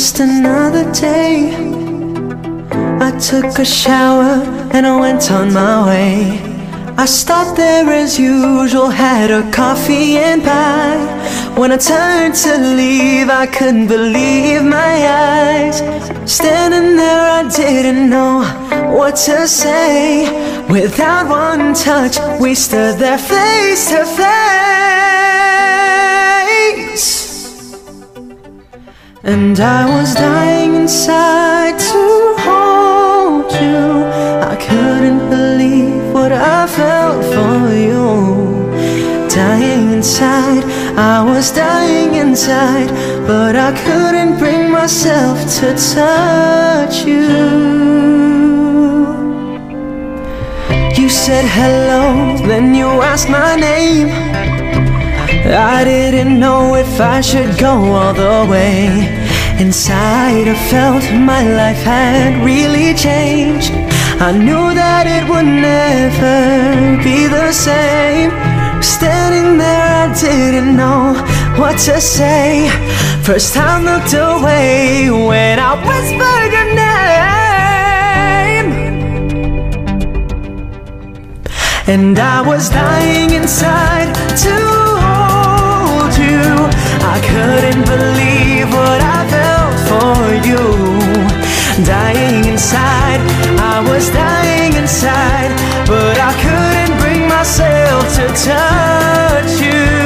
Just another day. I took a shower and I went on my way. I stopped there as usual, had a coffee and pie. When I turned to leave, I couldn't believe my eyes. Standing there, I didn't know what to say. Without one touch, we stood there face to face. And I was dying inside to hold you. I couldn't believe what I felt for you. Dying inside, I was dying inside, but I couldn't bring myself to touch you. You said hello, then you asked my name. I didn't know if I should go all the way. Inside, I felt my life had really changed. I knew that it would never be the same. Standing there, I didn't know what to say. First, I looked away when I whispered your name. And I was dying inside to hold you I couldn't believe what I you. Dying inside, I was dying inside, but I couldn't bring myself to touch you.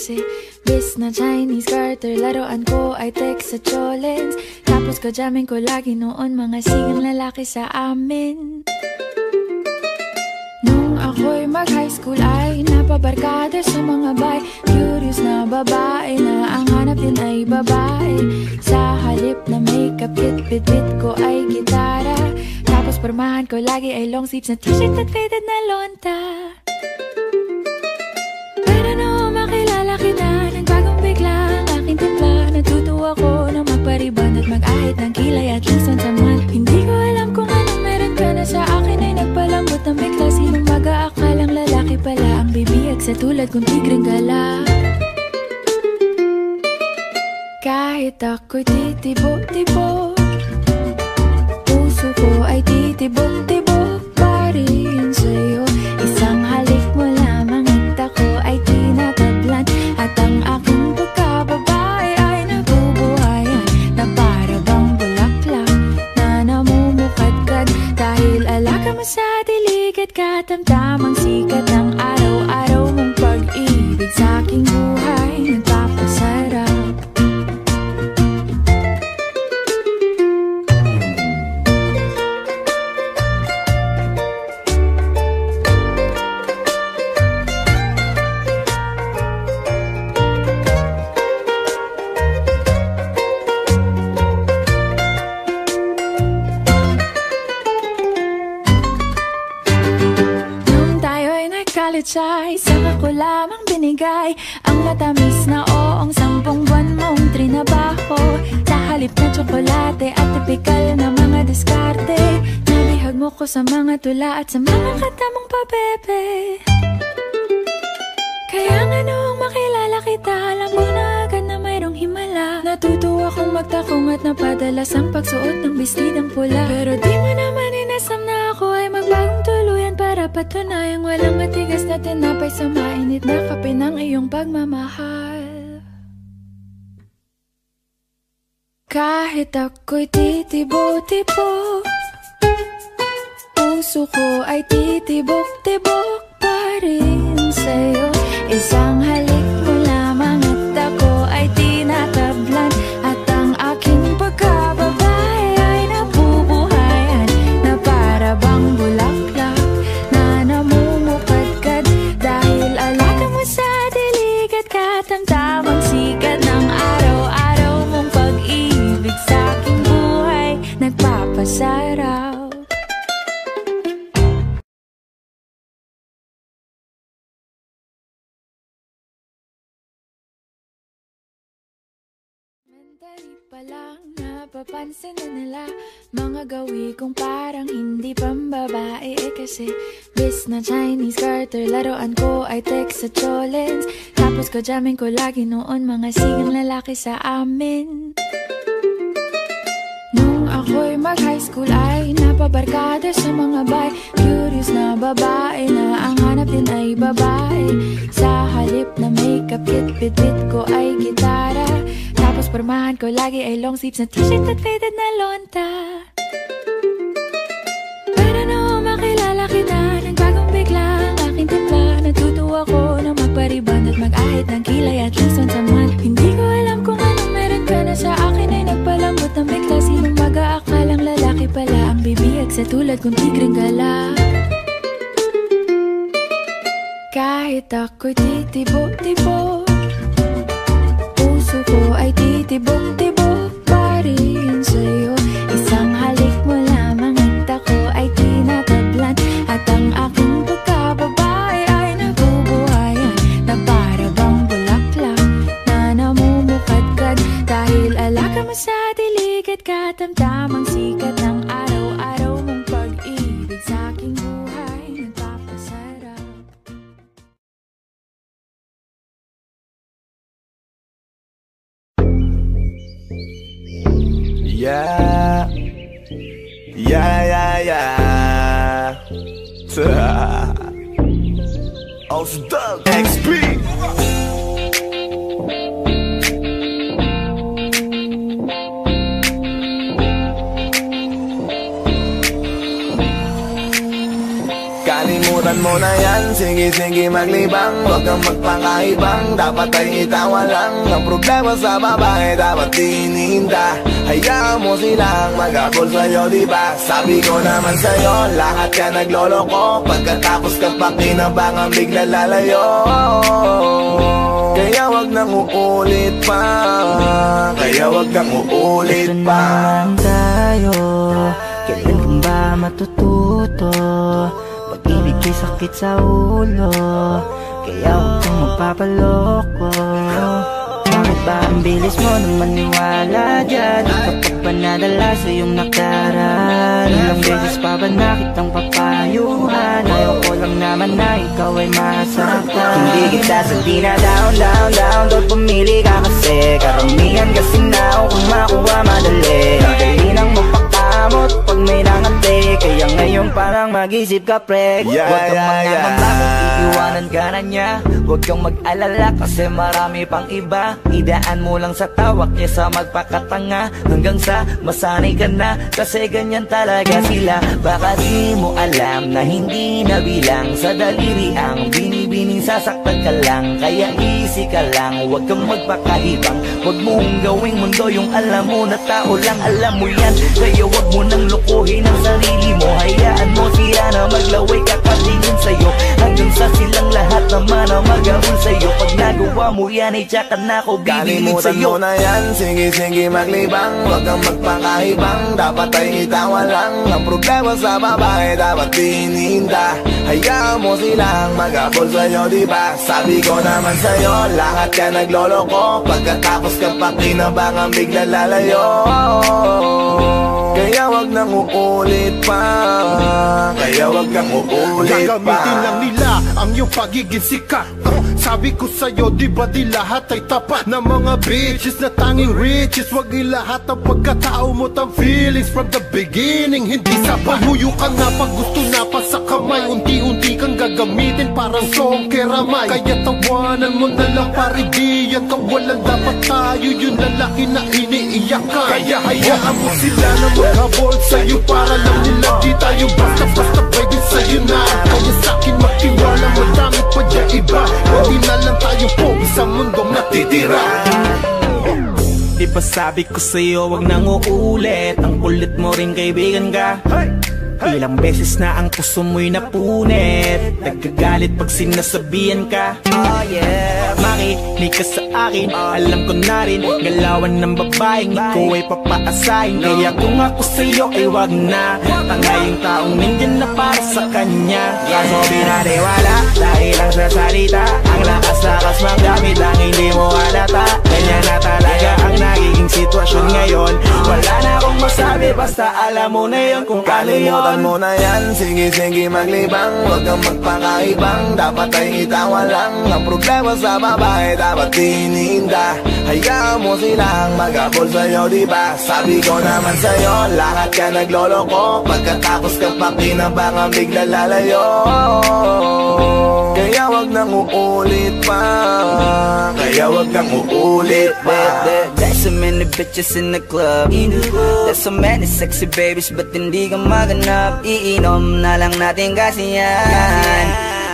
Kasi bis na Chinese garter Laruan ko ay text sa cholens Tapos kajamin ko lagi noon Mga sigang lalaki sa amin. Nung ako'y mag-high school ay napabarkada sa mga bay Curious na babae na ang hanap din ay babae. Sa halip na makeup kit bit ko ay gitara. Tapos pormahan ko lagi ay long sleeves na t-shirt at faded na lonta mag-ahit ng kilay at least once a month Hindi ko alam kung anong meron ka na sa akin ay nagpalambot ng bigla. Sinong mag-aakalang lalaki pala ang bibiyag sa tulad kong tigreng gala? Kahit ako'y titibo-tibo Puso ko ay titibok-tibok ng binigay Ang matamis na oong Sampung buwan mong trinabaho. Sa halip na tsokolate At tipikal na mga diskarte. Nabihag mo ko sa mga tula At sa mga kata mong pabebe Kaya nga noong makilala kita Alam ko na agad na mayroong himala. Natuto akong magtakong at napadalas Ang pagsuot ng bestidang pula. Pero di mo naman inasam na ako ay magbagong Para patunayang walang matigas na tinapay Sa mainit na kape ng iyong pagmamahal. Kahit ako'y titibo-tibo Puso ko ay titibok-tibok pa rin sa'yo. Isang halik mo Nagpapasarap Mandali pa lang napapansin na nila Mga gawi kong parang hindi pambabae. Eh Kasi bis na Chinese garter Laruan ko ay text sa cholens Tapos ko jamming ko lagi noon Mga sigang lalaki sa amin mag-high school ay napabarkada sa mga bay Curious na babae na ang hanap din ay babae. Sa halip na makeup kit bit-bit ko ay gitara. Tapos pormahan ko lagi ay long sleeves na t-shirt at faded na lonta. Pero noong makilala kita Nagbagong bigla ang aking timpla. Natutuwa ko na magpariban at mag-ahit ng kilay at least once a month Hindi ko alam ang bibiyag sa tulad kong tigreng gala. Kahit ako'y titibo-tibo Puso ko ay titibok-tibok pa rin sa'yo. Isang halik mo lamang at ako ay tinatablan At ang aking pagkababae Yeah. Yeah, yeah, yeah. Als Doug XP. Kalimutan mo na yan, sige sige maglibang Huwag kang magpakaibang, dapat ay itawa lang Ang problema sa babae, dapat tininda Hayaan mo silang magabol sa'yo, diba? Sabi ko naman sa'yo, lahat ka nagloloko. Pagkatapos ka pa kinabangan, bigla lalayo. Kaya wag nang uulit pa. Kaya wag nang uulit Ito pa. naman tayo. Kailan ba matututo? Pag-ibig kay sakit sa ulo. Kaya huwag kang magpapaloko ba ang bilis mo nang maniwala dyan. Kapag ba nadala sa iyong nakaraan. Ilang beses pa ba nakitang papayuhan? Ayaw lang naman na ikaw ay masaktan Hindi kita sa di na down, down, down Doon pumili ka kasi? Karamihan kasi na kung makuha madali. Ang gamot pag may nangante Kaya ngayon parang mag-isip ka pre. Yeah, Huwag kang yeah, yeah. mangangamba kung iiwanan ka na niya. Huwag kang mag-alala kasi marami pang iba. Idaan mo lang sa tawak niya sa magpakatanga. Hanggang sa masanay ka na Kasi ganyan talaga sila. Baka di mo alam na hindi na bilang Sa daliri ang binibining sasaktan ka lang. Kaya easy ka lang Huwag kang magpakahibang. Huwag mong gawing mundo yung alam mo na tao lang. Alam mo yan Kaya huwag mo nang lukuhin ang sarili mo. Hayaan mo sila na maglaway kakatingin sa'yo. Hanggang sa silang lahat naman ang magabol sa'yo. Pag nagawa mo yan ay tsaka na ako bibilig sa'yo. Mo na yan, sige sige maglibang. Huwag kang magpakahibang, dapat ay itawa lang Ang problema sa babae, dapat tininda. Hayaan mo silang magabol sa'yo, di ba? Sabi ko naman sa'yo, lahat ka nagloloko. Pagkatapos ka pa kinabangan, bigla lalayo Kaya wag nang uulit pa. Kaya wag kang uulit pa. Gagamitin lang nila ang iyong pagiging sikat. Uh, Sabi ko sa'yo, di ba di lahat ay tapat? Na mga bitches na tanging riches Wag ilahat ang pagkatao mo tang feelings From the beginning, hindi sapat. Huyo ka nga pag gusto na pa sa kamay. Unti-unti kang gagamitin parang song keramay Kaya tawanan mo na lang paridiyan Kang walang dapat tayo Yung lalaki na iniiyakan Kaya hayaan mo sila na maghabol sa'yo Para lang nila di tayo basta-basta pwede sa'yo na. Kaya sa'kin magtiwala madami pa dyan iba. Hindi na lang tayo po sa mundong natitira. Di ba sabi ko sa'yo wag nang uulit. Ang kulit mo rin kaibigan ka Ilang beses na ang puso mo'y napunit. Nagkagalit pag sinasabihan ka. Oh yeah Makinig ka sa akin. Alam ko na rin Galawan ng babaeng Ikaw ay papaasahin. Kaya kung ako sa'yo ay wag na. Tanga yung taong nandyan na para sa kanya. Kaso binariwala Dahil lang sa salita Ang lakas-lakas magamit Lang hindi mo halata Ganyan na talaga ang nagiging sitwasyon ngayon. Wala na akong masabi Basta alam mo na kung ano yun. Kalimutan mo na yan, sige sige maglibang. Huwag kang magpakaibang, dapat ay itawa lang Ang problema sa babae, dapat tininda. Hayaan mo silang magabol sa'yo, di ba? Sabi ko naman sa'yo, lahat ka nagloloko. Pagkatapos kang pakinabangan, bigla lalayo. Kaya wag nang uulit pa. Kaya wag kang uulit There, there, there's so many bitches in the club. There's so many sexy babies Ba't hindi ka maganap? Iinom na lang natin kasi yan.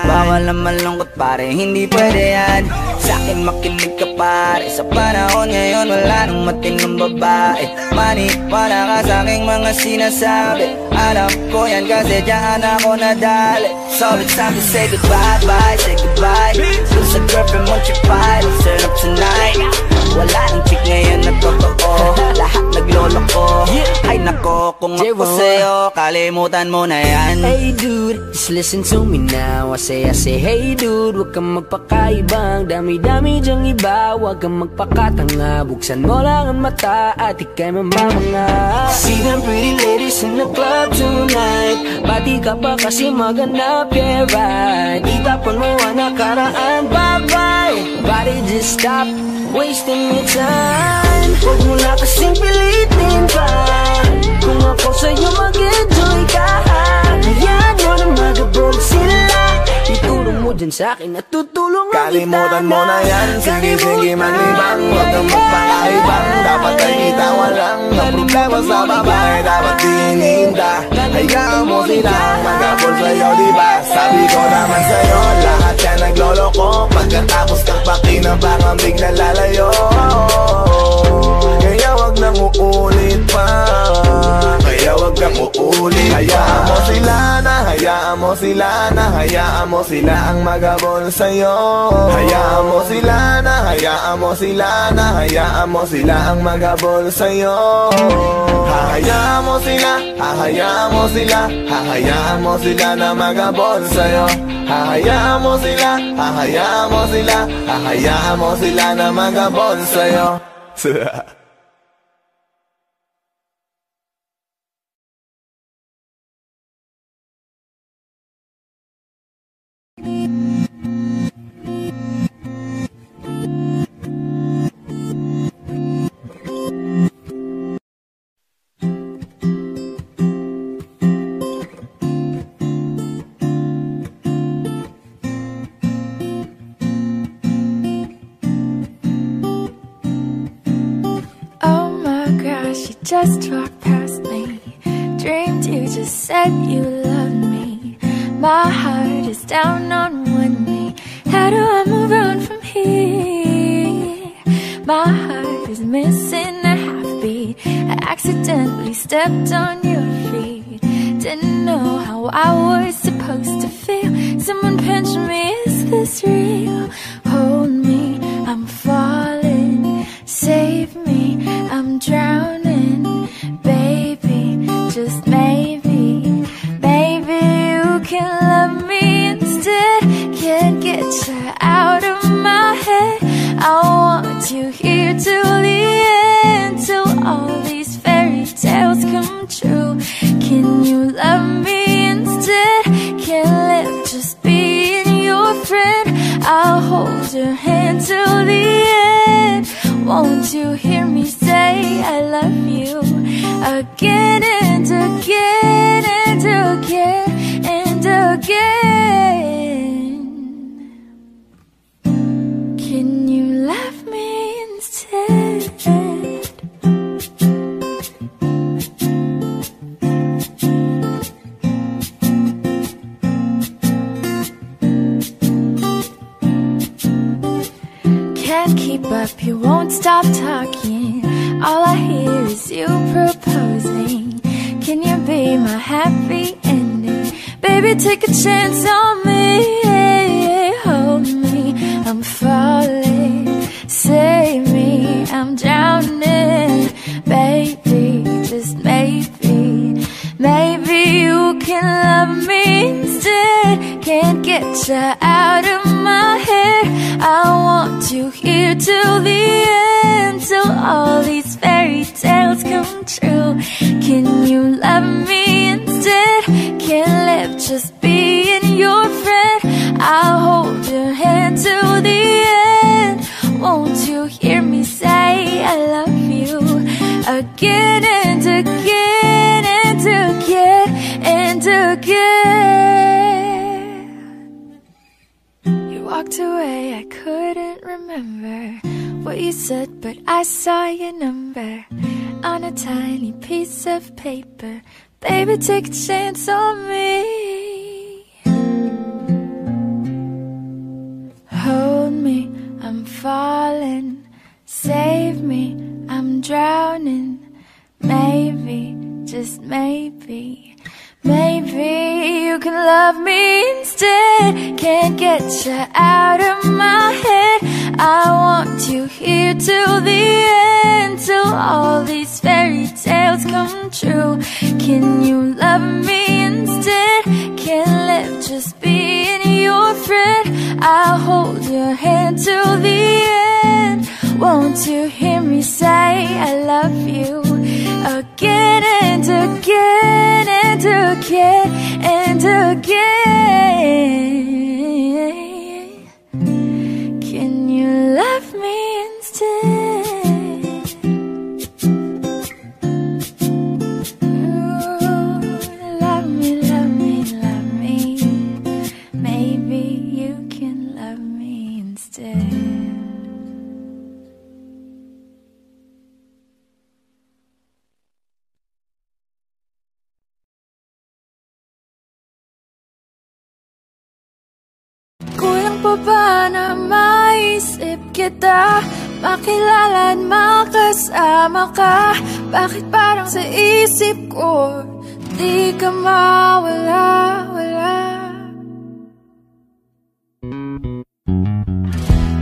Bawal na malungkot pare, hindi pwede yan. Sa'kin makinig ka pare. Sa panahon ngayon wala nang matinong babae. Maniwala ka sa'king mga sinasabi. Alam ko yan kasi diyan ako nadali. So it's time to say goodbye, bye, say goodbye. Dun sa girlfriend mo chipay, let's turn up tonight Wala nang chick ngayon na totoo. Lahat naglolo ko Ay nako, kung ako sa'yo Kalimutan mo na yan. Hey dude, just listen to me now. I say, I say, hey dude Huwag kang magpakaibang Dami-dami dyang iba. Huwag kang magpakatanga. Buksan mo lang ang mata At ikay mamamanga. See them pretty ladies in the club tonight. Pati ka pa kasi maganap, yeah right. Itapon mo ang nakaraan, bye-bye. Body just stop Wasting time Huwag mo na kasing pilitin pa. Kung ako sa'yo mag-enjoy ka Hayaan dyan sa'kin at tutulong ang Kalimutan mo na yan, sige sige maglibang Huwag kang magpakaibang, dapat ay itawa lang Ang problema sa babae, dapat tininda Hayaan mo silang magabol sa'yo, di ba? Sabi ko naman sa'yo, lahat ka nagloloko. Pagkatapos kang pakinabangan, bigla lalayo? Kaya wag nang uulit pa Kaya wag kang uulit Hayaan mo sila na, hayaan mo sila na Hayaan mo sila ang magabol sa'yo. Hayaan mo sila na, hayaan mo sila na Hayaan mo sila ang magabol sa'yo. Hahayaan mo sila, hahayaan mo sila Hahayaan mo sila na magabol sa'yo. Hahayaan mo sila, hahayaan mo sila Hahayaan mo sila na magabol sa'yo just walked past me. Dreamed you just said you loved me. My heart is down on one knee. How do I move on from here? My heart is missing a half beat. I accidentally stepped on your feet. Didn't know how I was supposed to feel. Someone pinch me, is this real? Hold me, I'm falling. Save me, I'm drowning. True. Can you love me instead? Can't live just being your friend. I'll hold your hand till the end. Won't you hear me say I love you again up, you won't stop talking. All I hear is you proposing. Can you be my happy ending? Baby, take a chance on me. Hold me, I'm falling. Save me, I'm drowning. Baby, just maybe. Maybe you can love me instead. Can't get you out of. I want you here till the end, till all these fairy tales come true. Can you love me instead? Can't live just being your friend. I'll hold your hand till the end. Won't you hear me say I love you again walked away, I couldn't remember what you said, but I saw your number on a tiny piece of paper. Baby, take a chance on me. Hold me, I'm falling. Save me, I'm drowning. Maybe, just maybe. Maybe you can love me instead. Can't get you out of my head. I want you here till the end, till all these fairy tales come true. Can you love me instead? Can't live just being your friend. I'll hold your hand till the end. Won't you hear me say I love you again to care makasama ka. Bakit parang sa isip ko Di ka mawala, wala?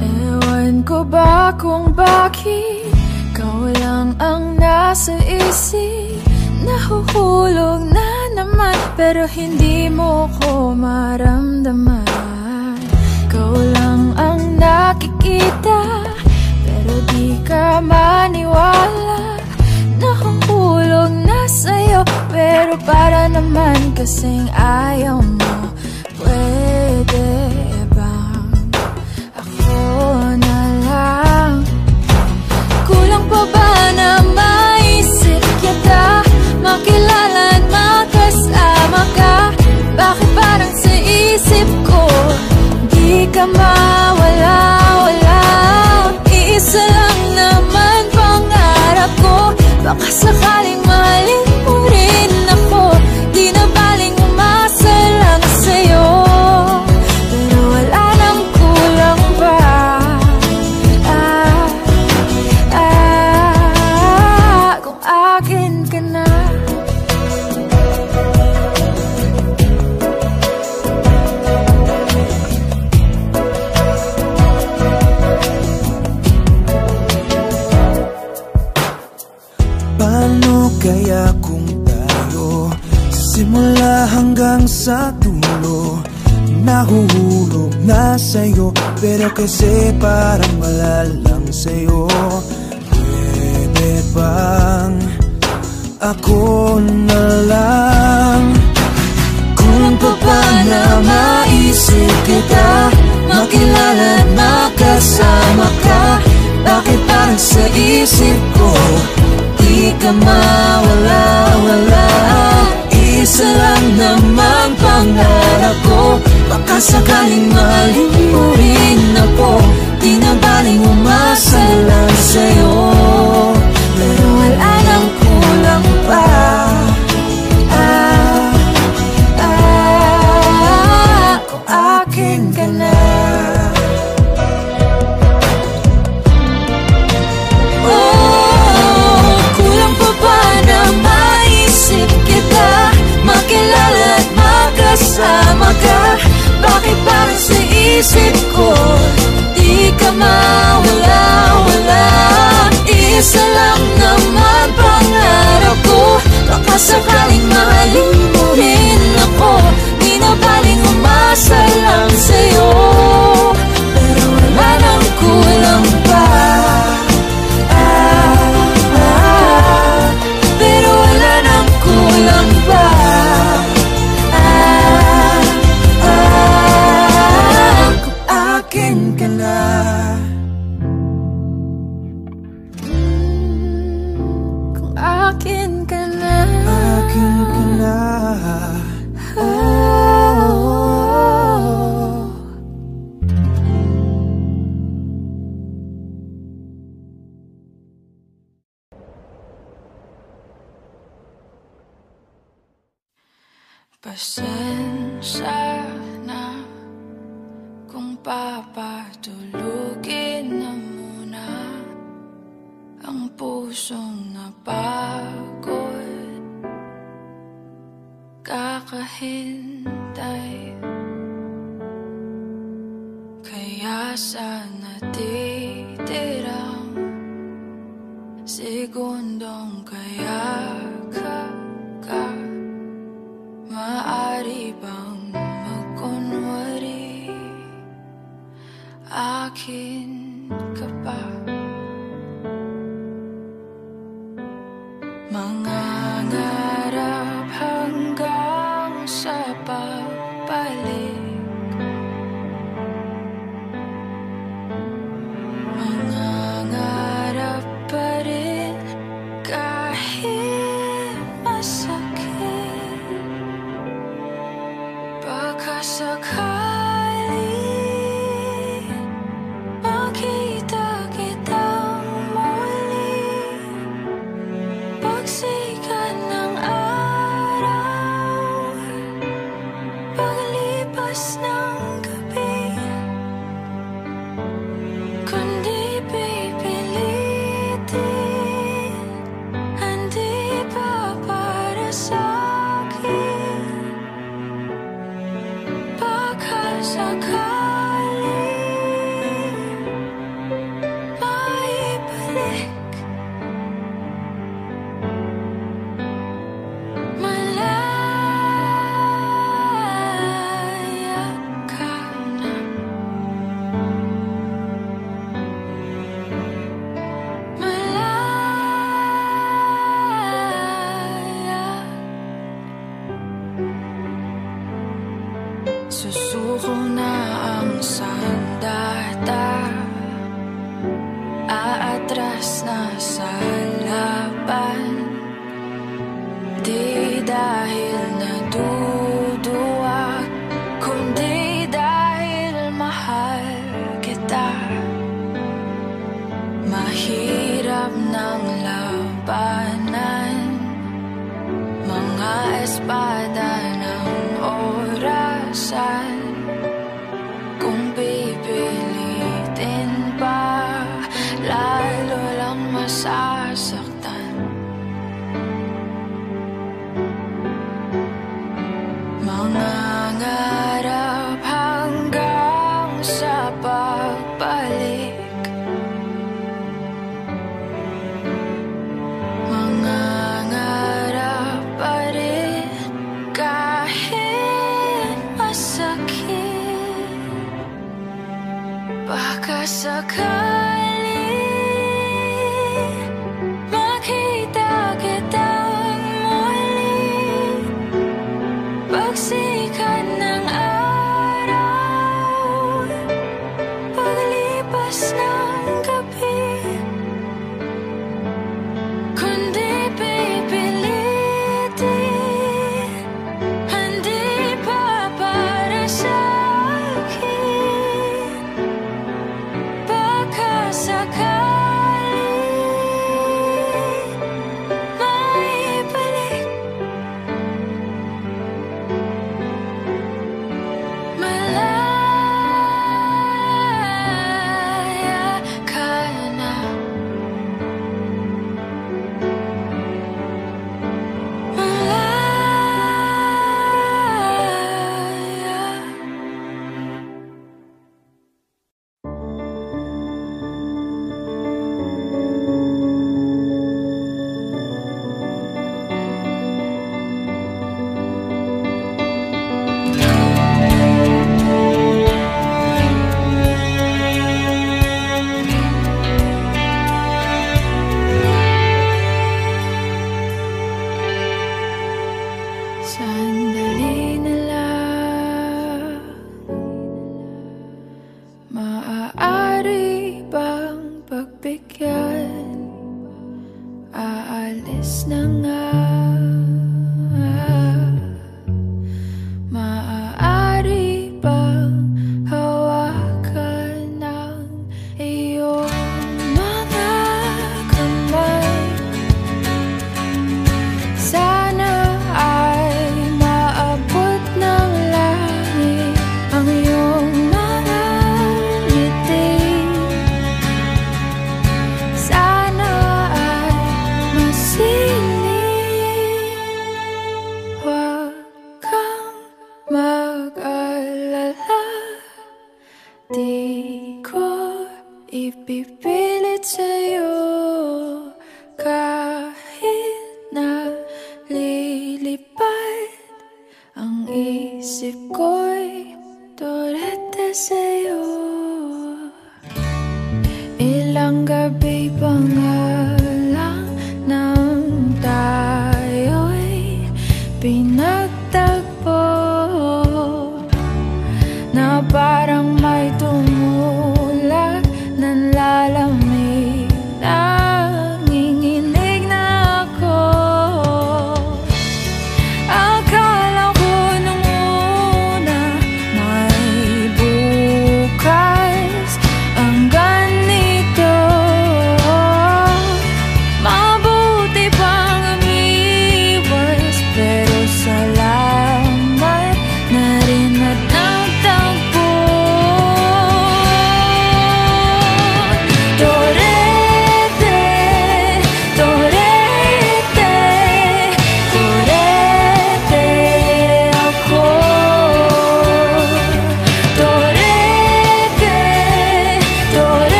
Ewan ko ba kung bakit Ikaw lang ang nasa isip? Nahuhulog na naman Pero hindi mo ko maramdaman. Ikaw lang ang nakikita di ka maniwala Nahuhulog na sa'yo. Pero para naman kasing ayaw mo Pwede bang ako na lang. Kulang pa ba na maisip kita? Makilala at makasama ka? Bakit parang sa isip ko Di ka mawala, isa lang naman pangarap ko. Baka sakaling mahalin sa dulo. Nahuhulog na sa'yo Pero kasi parang malalang sa'yo. Pwede bang ako na lang? Kung paano maisip kita Makilala at makasama ka Bakit parang sa isip ko Di ka mawala-wala? isa lang naman pangarap ko. Baka sakaling mahalin mo rin ako. Di na baling umasa lang sa'yo. isip ko Di ka mawala, wala. Isa lang naman pangarap ko. Baka sakaling mahalin mo rin ako.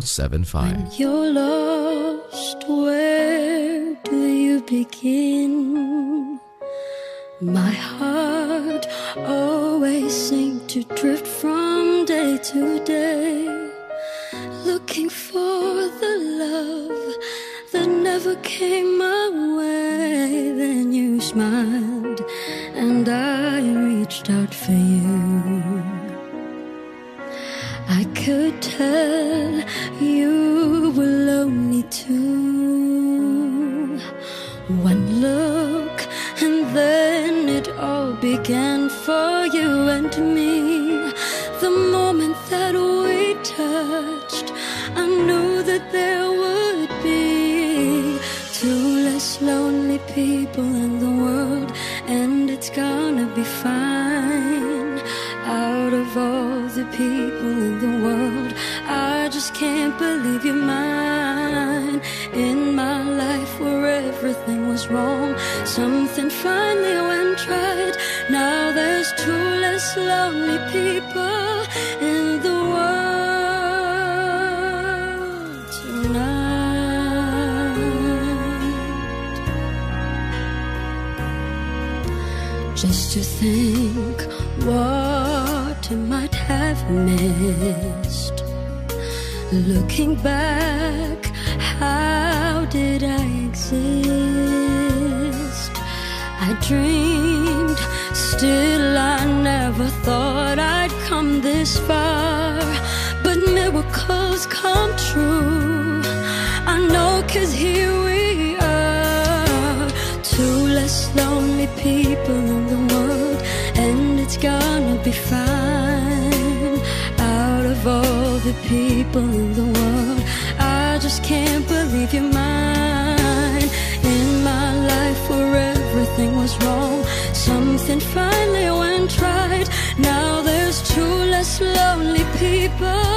1075. Just to think what I might have missed. Looking back, how did I exist? I dreamed, still I never thought I'd come this far. But miracles come true. I know, cause here most lonely people in the world, and it's gonna be fine. Out of all the people in the world, I just can't believe you're mine. In my life where everything was wrong, something finally went right. Now there's two less lonely people.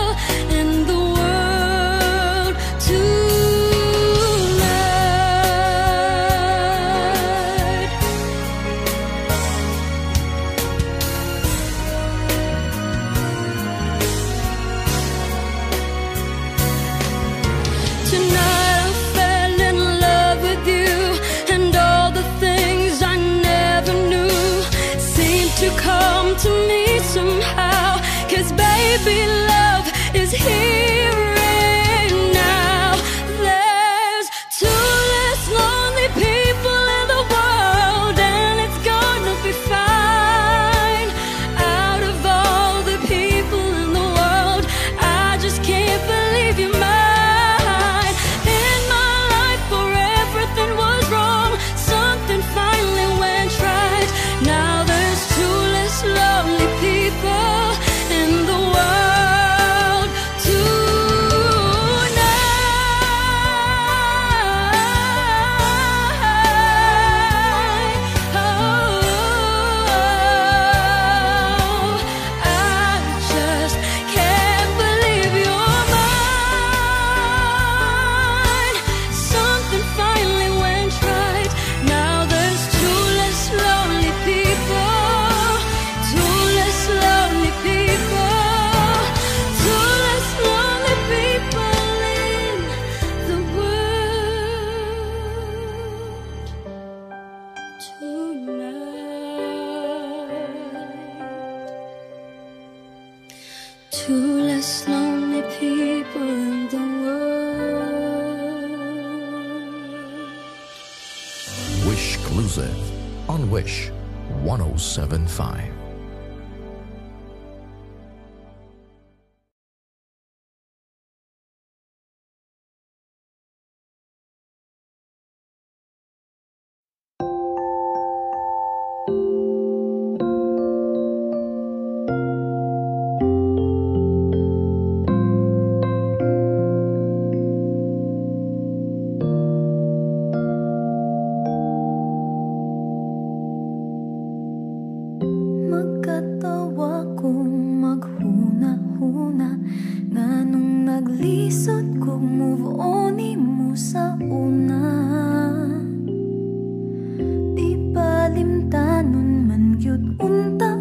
等到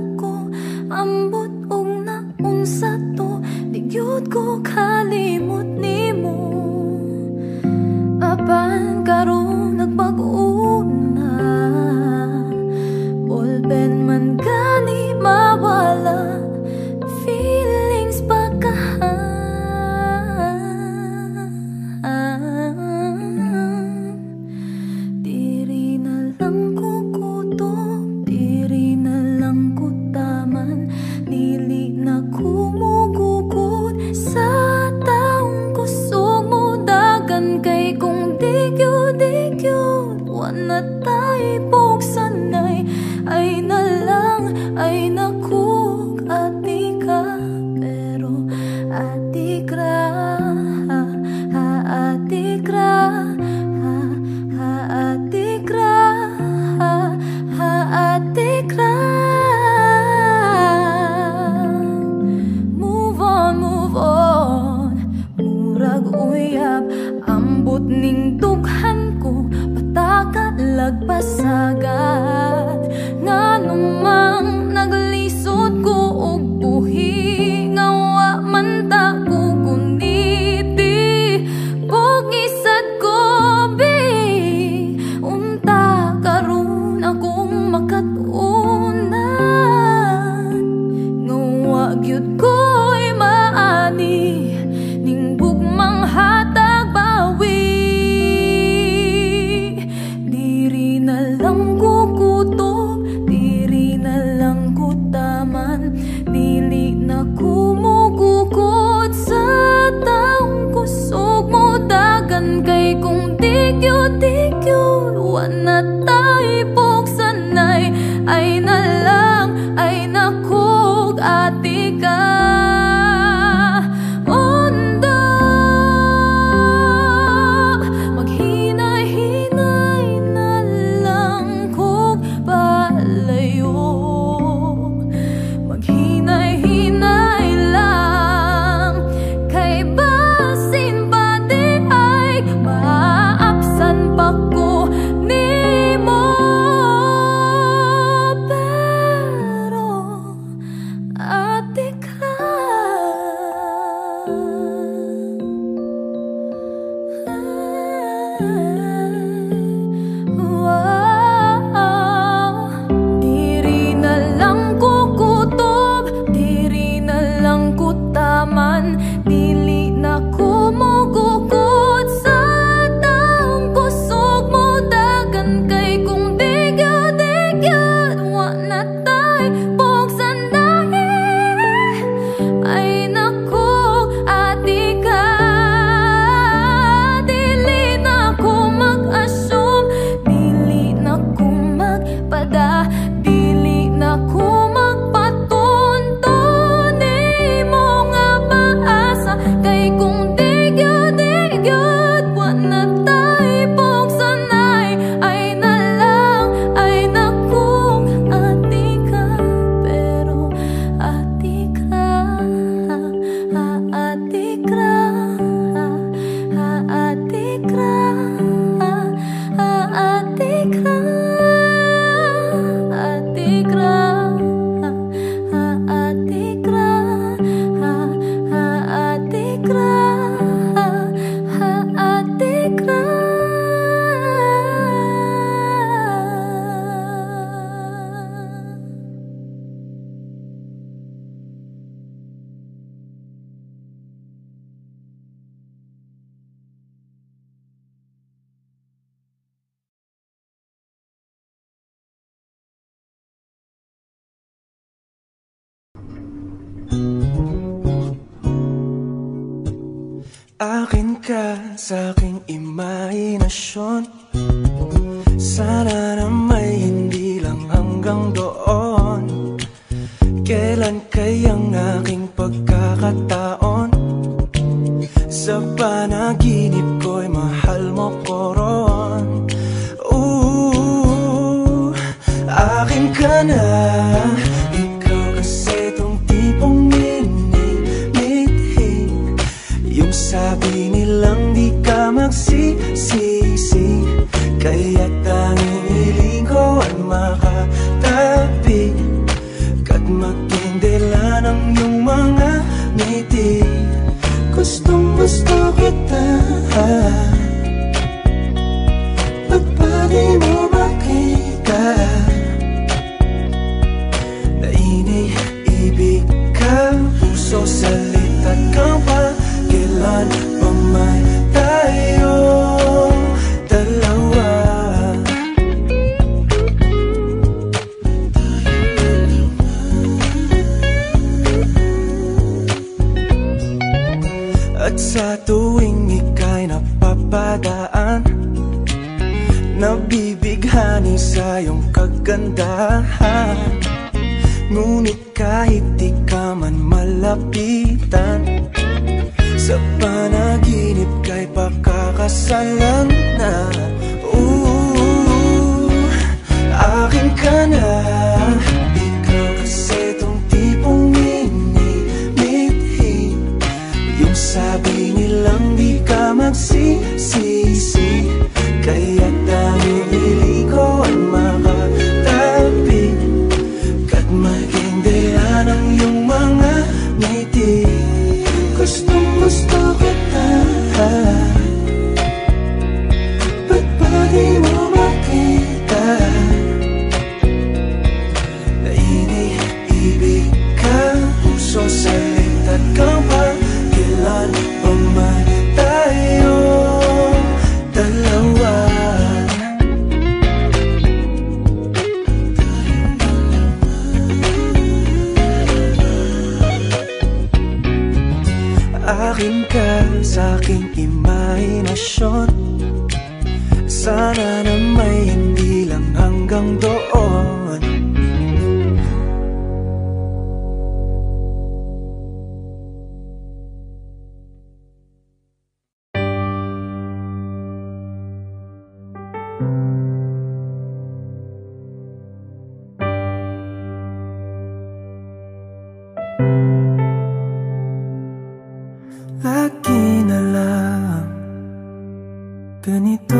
Ganito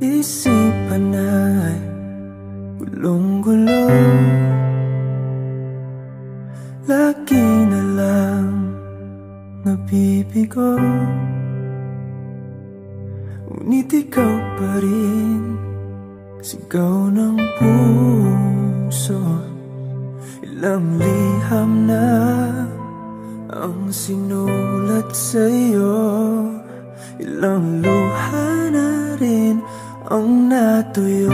Isipan ay Gulong-gulo. Lagi na lang Nabibigo. Ngunit ikaw pa rin Sigaw ng puso. Ilang liham na ang sinulat sa'yo Ilang luha na rin ang natuyo.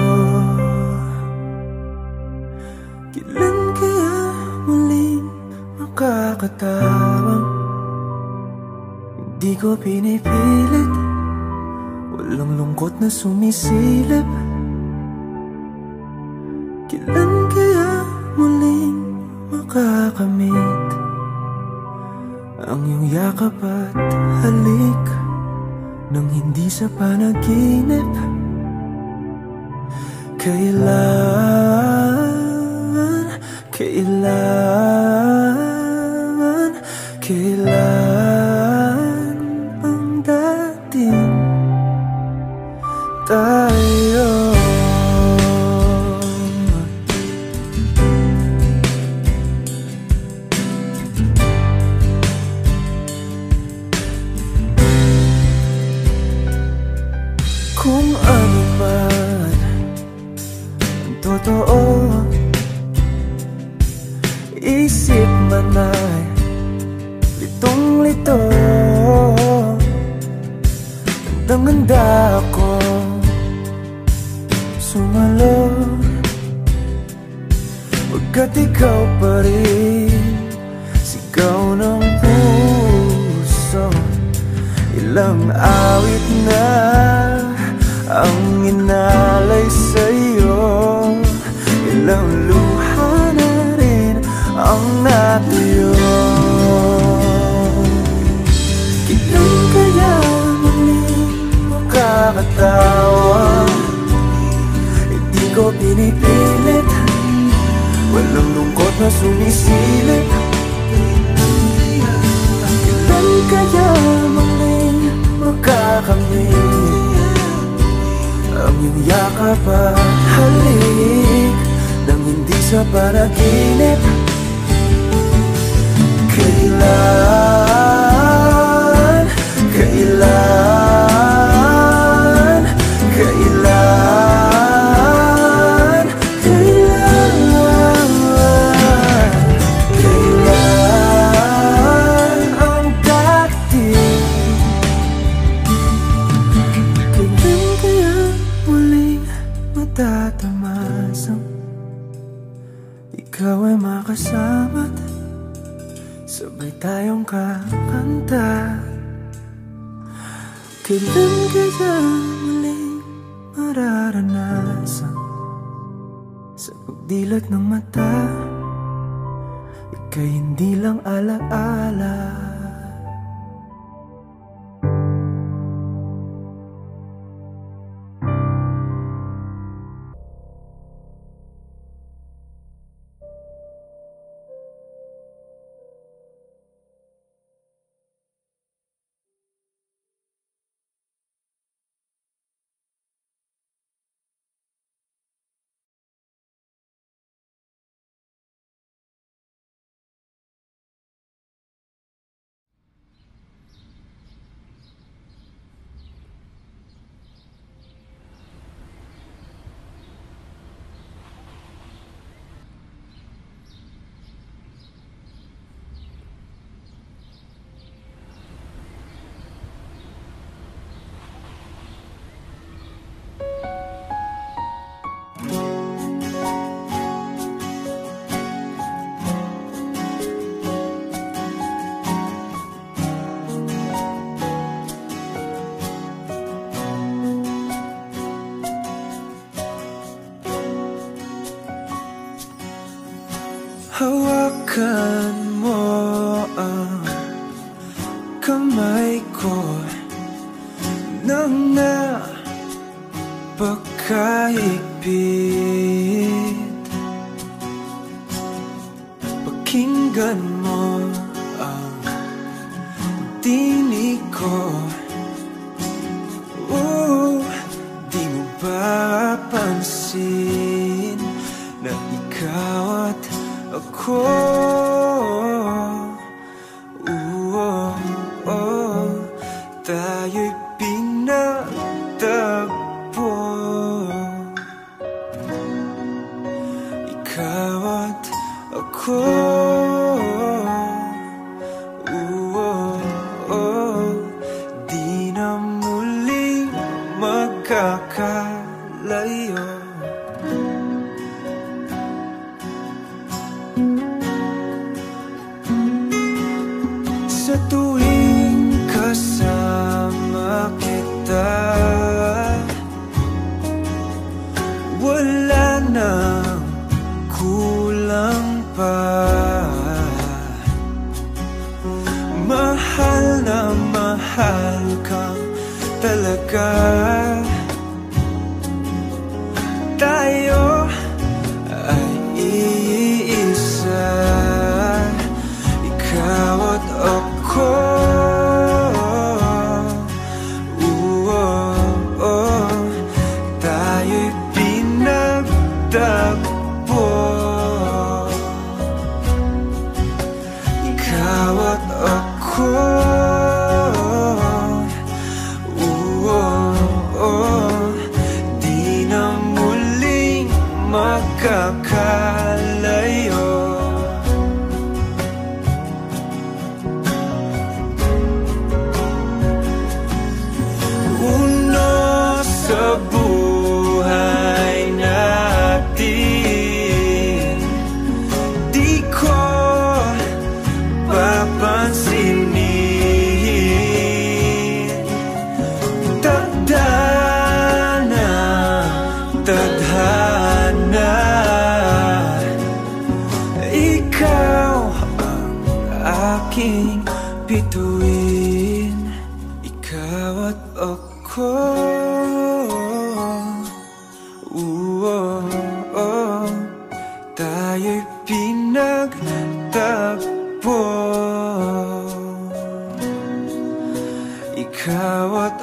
Kilan kaya muling makakatawang Hindi ko pinipilit? Walang lungkot na sumisilip. Kilan kaya muling makakamit? yakap at halik Nang hindi sa panaginip. Kailan, kailan? Tayo'y pinagtagpo. Ikaw at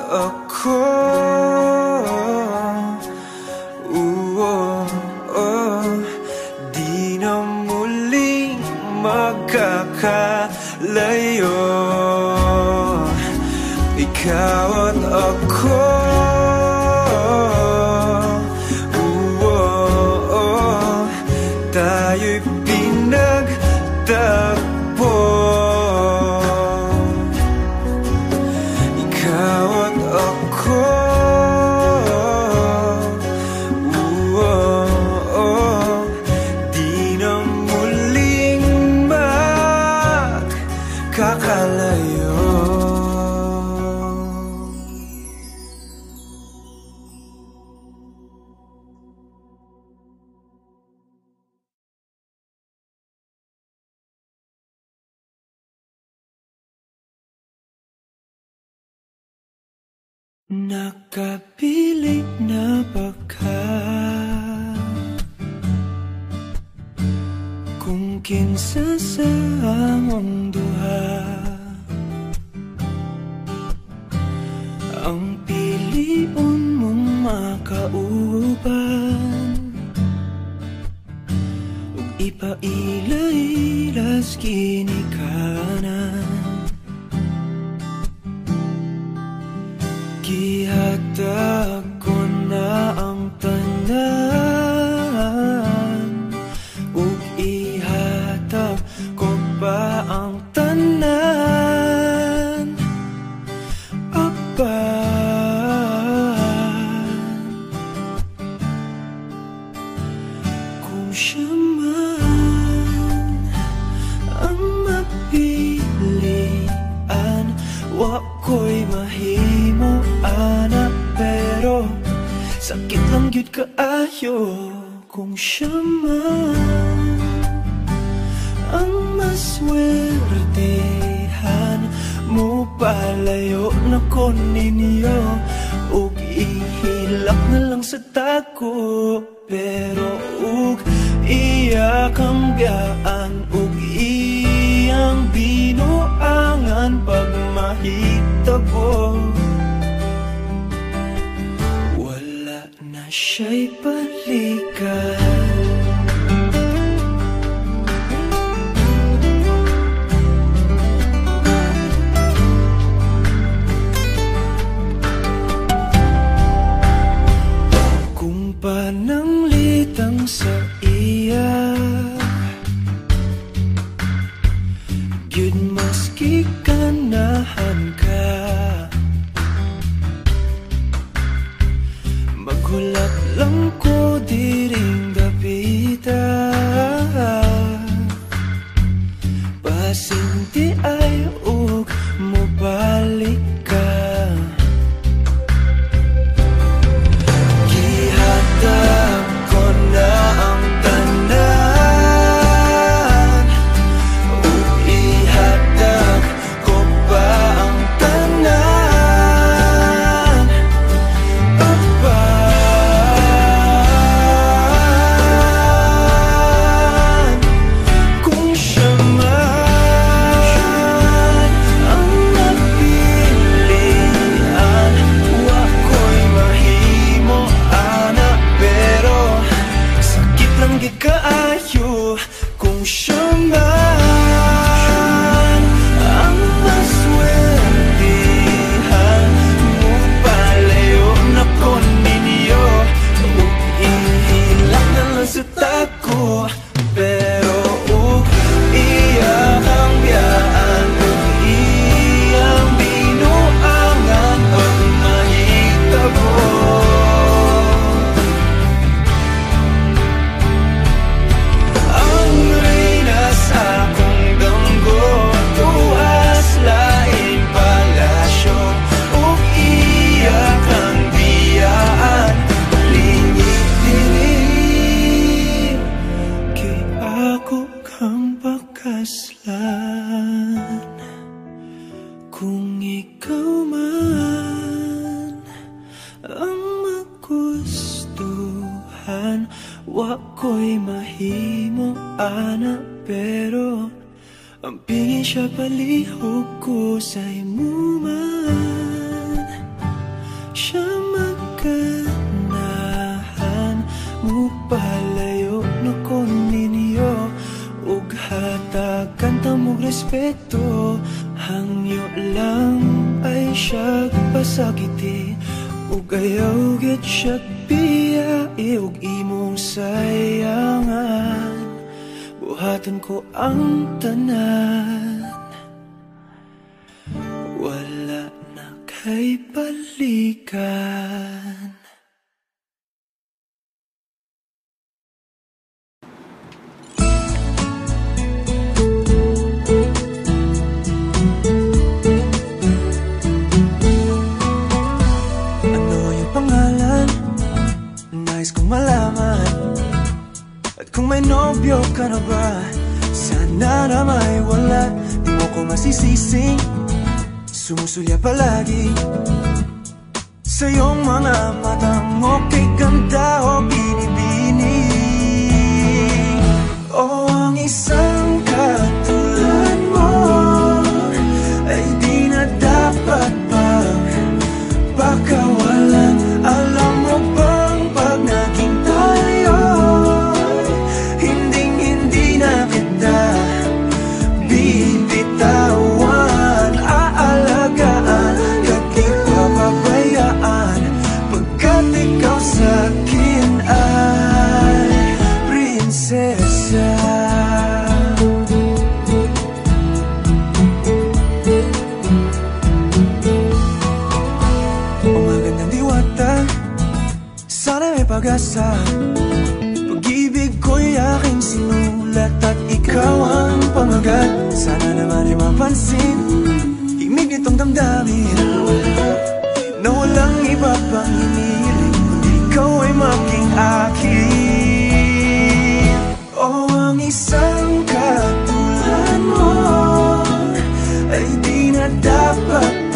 love, love.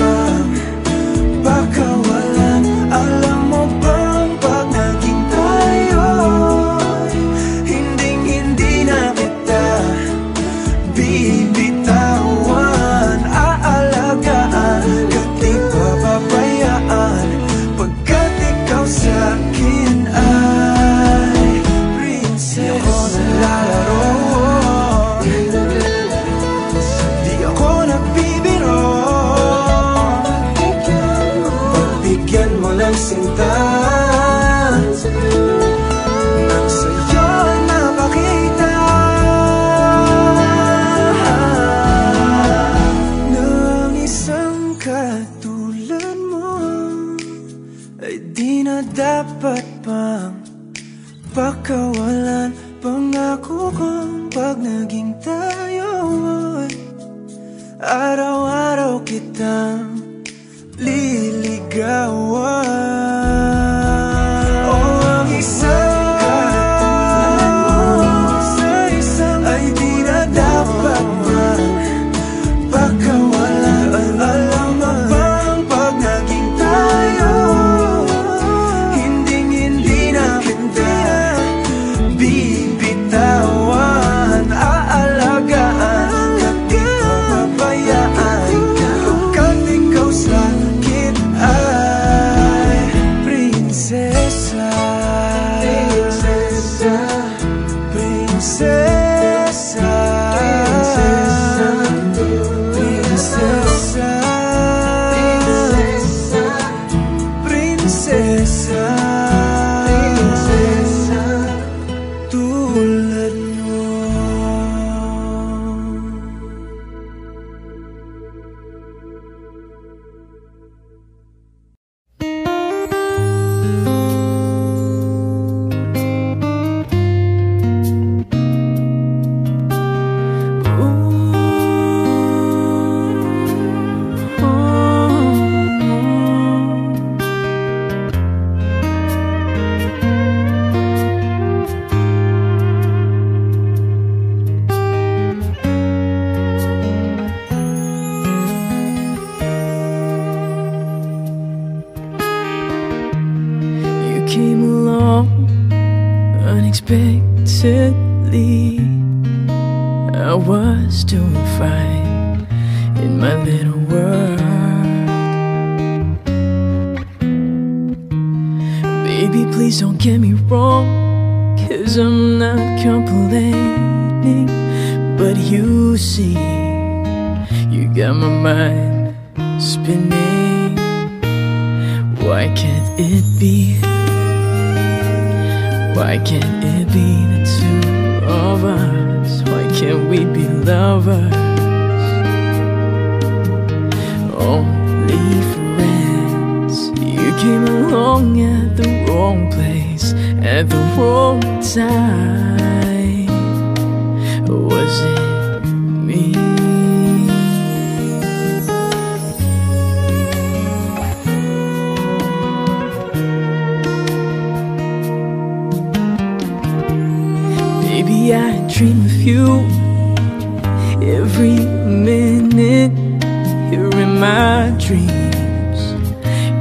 my dreams.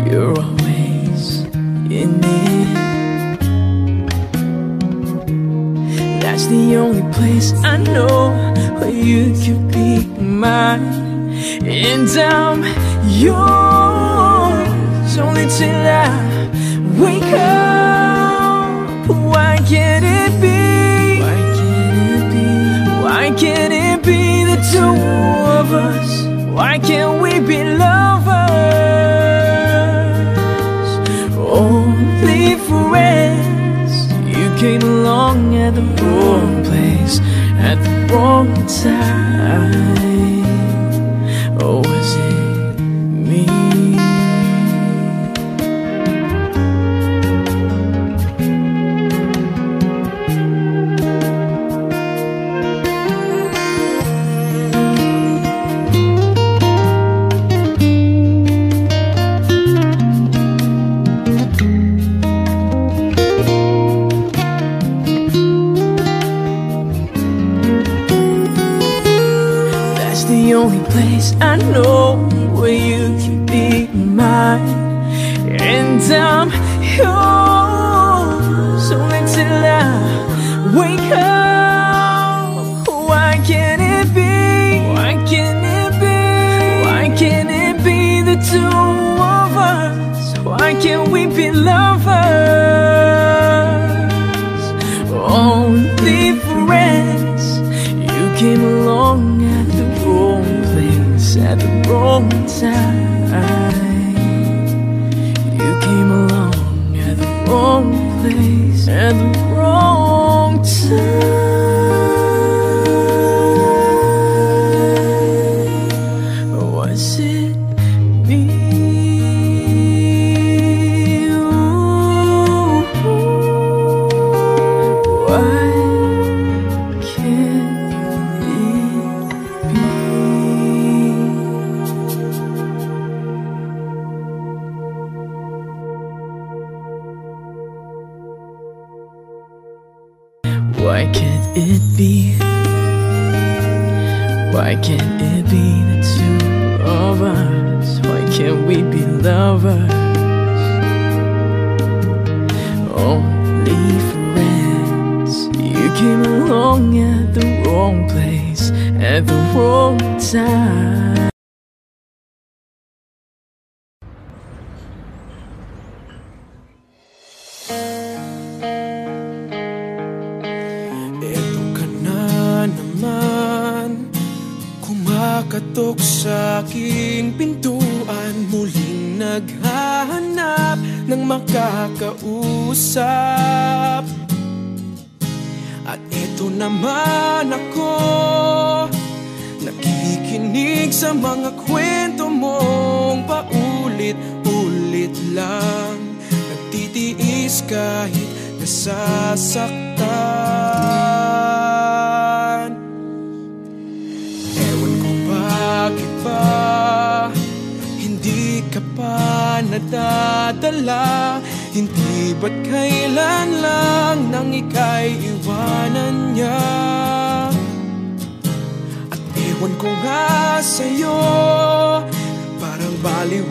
You're always in it. That's the only place I know where you could be mine. And I'm yours only till I wake up. Why can't it be? Why can't it be, Why can't it be the two of us? Why can't we be lovers? Only friends. You came along at the wrong place, at the wrong time. I know where you can be mine, and I'm yours. sound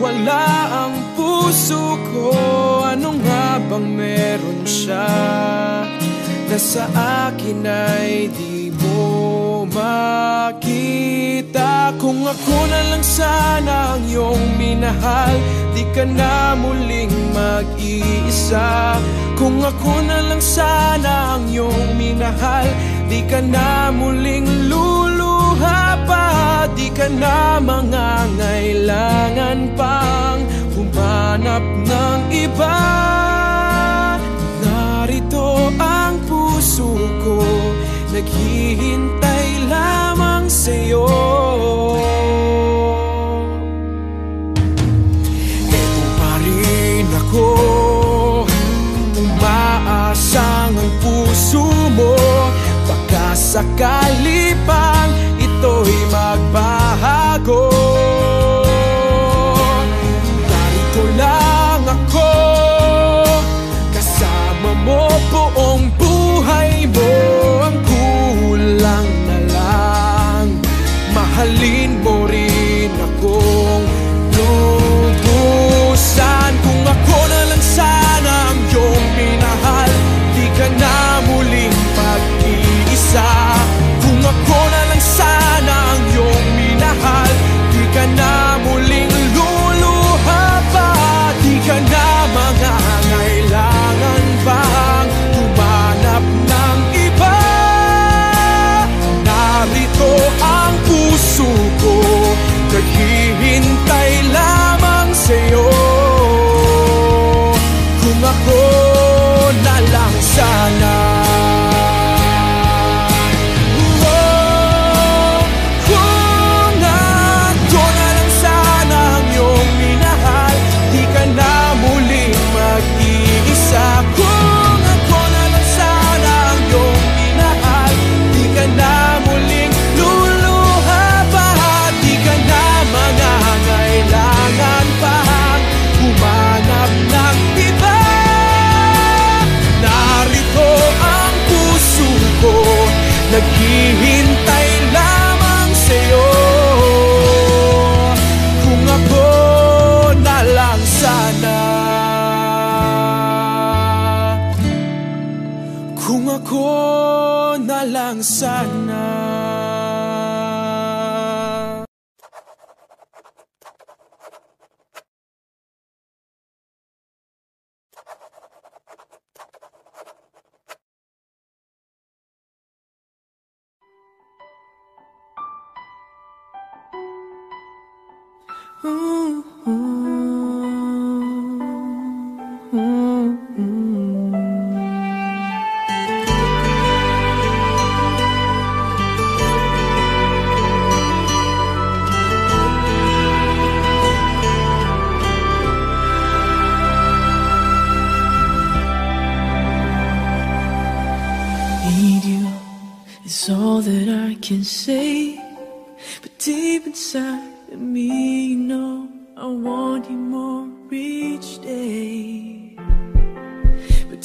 Wala ang puso ko. Ano nga bang meron siya? Na sa akin ay di mo makita. Kung ako na lang sana ang iyong minahal Di ka na muling mag-iisa. Kung ako na lang sana ang iyong minahal Di ka na muling luha na di ka na mangangailangan pang humanap ng iba. Narito ang puso ko, naghihintay lamang sa'yo. Eto pa rin ako, umaasang ang puso mo Baka sakali pa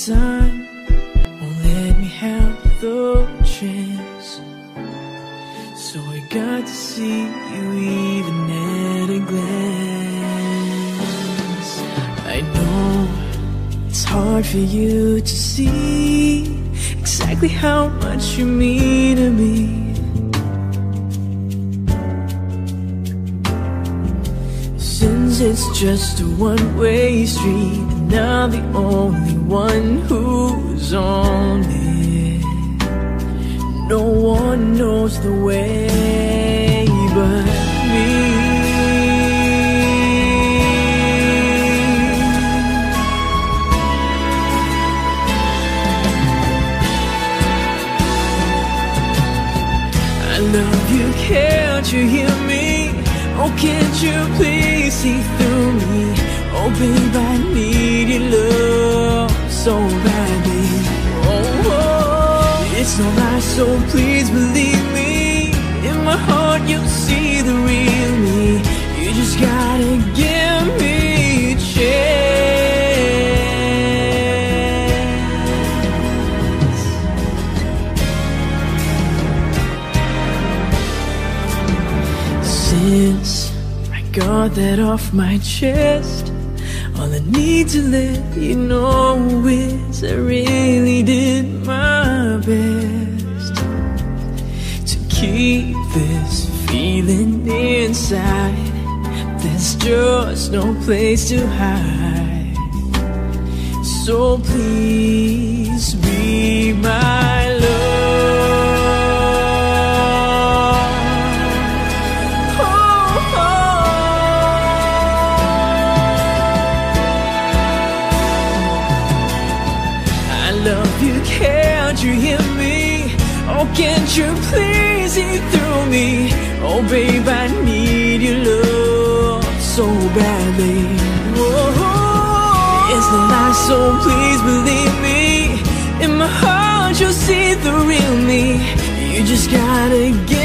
Time won't let me have the chance. So I got to see you even at a glance. I know it's hard for you to see exactly how much you mean to me. Since it's just a one way street, and I'm the only one who's on it. No one knows the way but me. I love you, can't you hear me? Oh, can't you please see through me? Oh, babe, I need so badly. Oh, oh, it's lie, so please believe me. In my heart, you'll see the real me. You just gotta give me a chance. Since I got that off my chest, need to let you know is I really did my best to keep this feeling inside. There's just no place to hide. So please be my so please believe me. In my heart, you'll see the real me. You just gotta give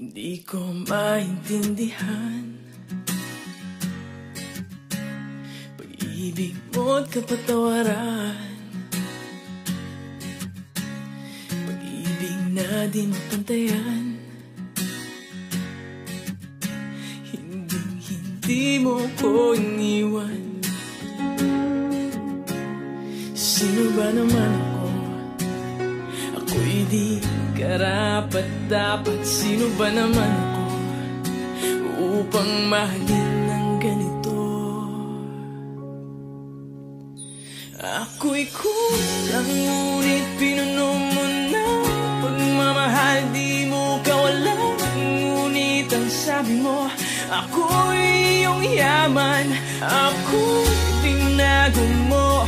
Hindi ko maintindihan. Pag-ibig mo't kapatawaran. Pag-ibig na di mapantayan Hindi, hindi mo ko iniwan. Sino ba naman ako? Ako'y di karapat dapat Sino ba naman ako Upang mahalin ng ganito? Ako'y kulang Ngunit pinuno mo na. Pagmamahal di mo kawalan Ngunit ang sabi mo Ako'y iyong yaman. Ako'y tinago mo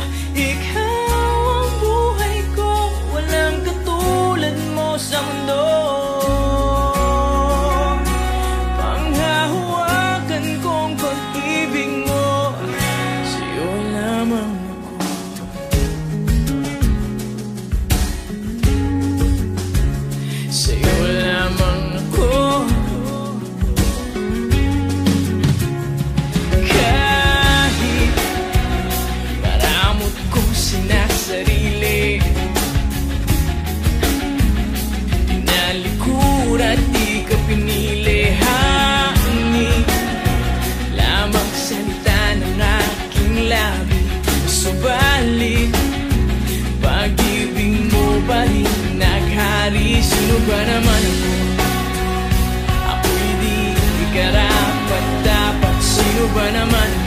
when I'm man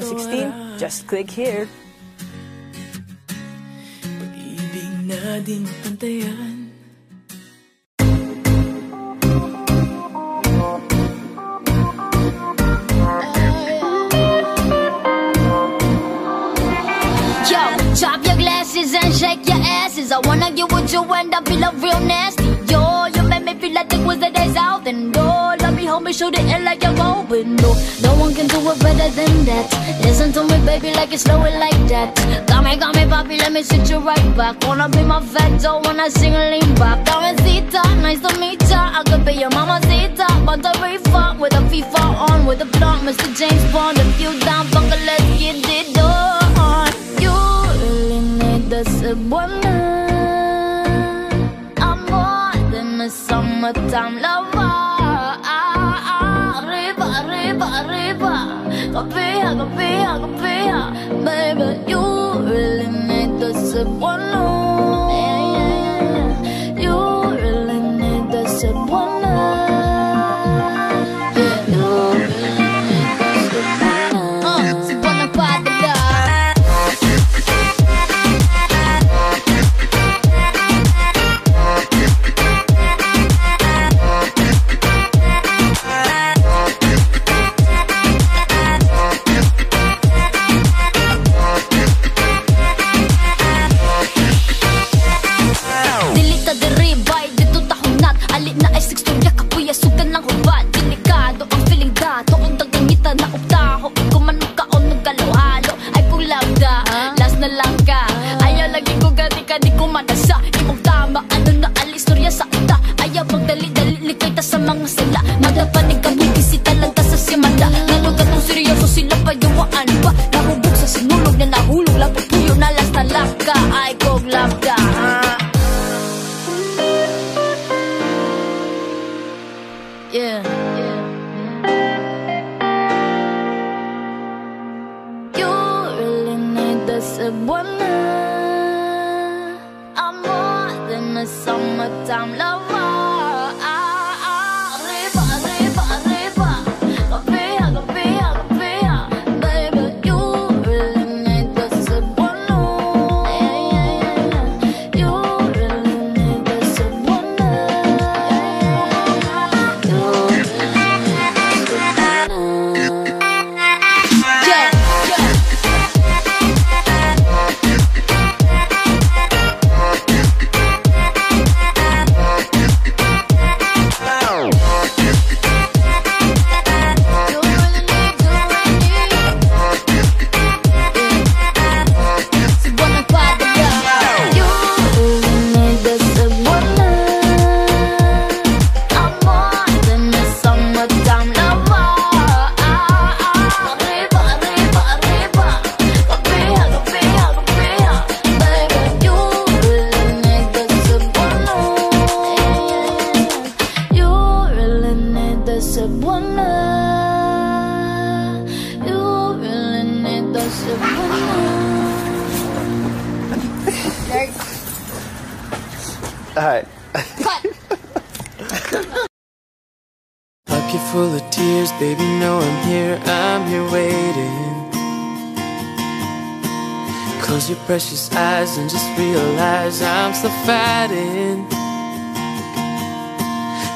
2016, just click here. Pag-ibig na di mapantayan Yo, drop your glasses and shake your asses. I wanna get with you and I feel real nasty. Yo, like it was the days out and door. Let me hold me, shoot it in like you're going. No, no one can do it better than that. Listen to me, baby, like it's slow it like that. Got me, got me, papi, let me sit you right back. Wanna be my dough when I sing a lean back. Damencita, nice to meet ya. I could be your mamacita, but the reefer with a FIFA on, with a blunt, Mr. James Bond. If you down, bungle, let's get it on. You really need the Cebuana. I'm a summertime lover. Arriba, arriba, arriba Copia, copia, copia Baby, you really need to sip one look You really need to sip one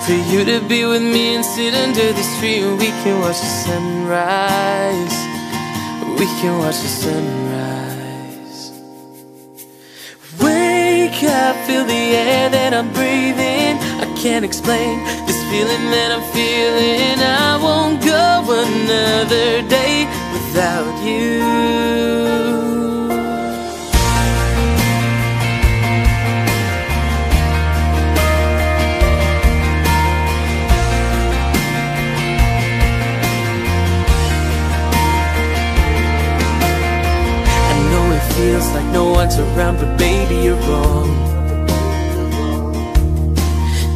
For you to be with me and sit under this tree we can watch the sunrise. We can watch the sunrise. Wake up, feel the air that I'm breathing. I can't explain this feeling that I'm feeling. I won't go another day without you. No one's around, but baby, you're wrong.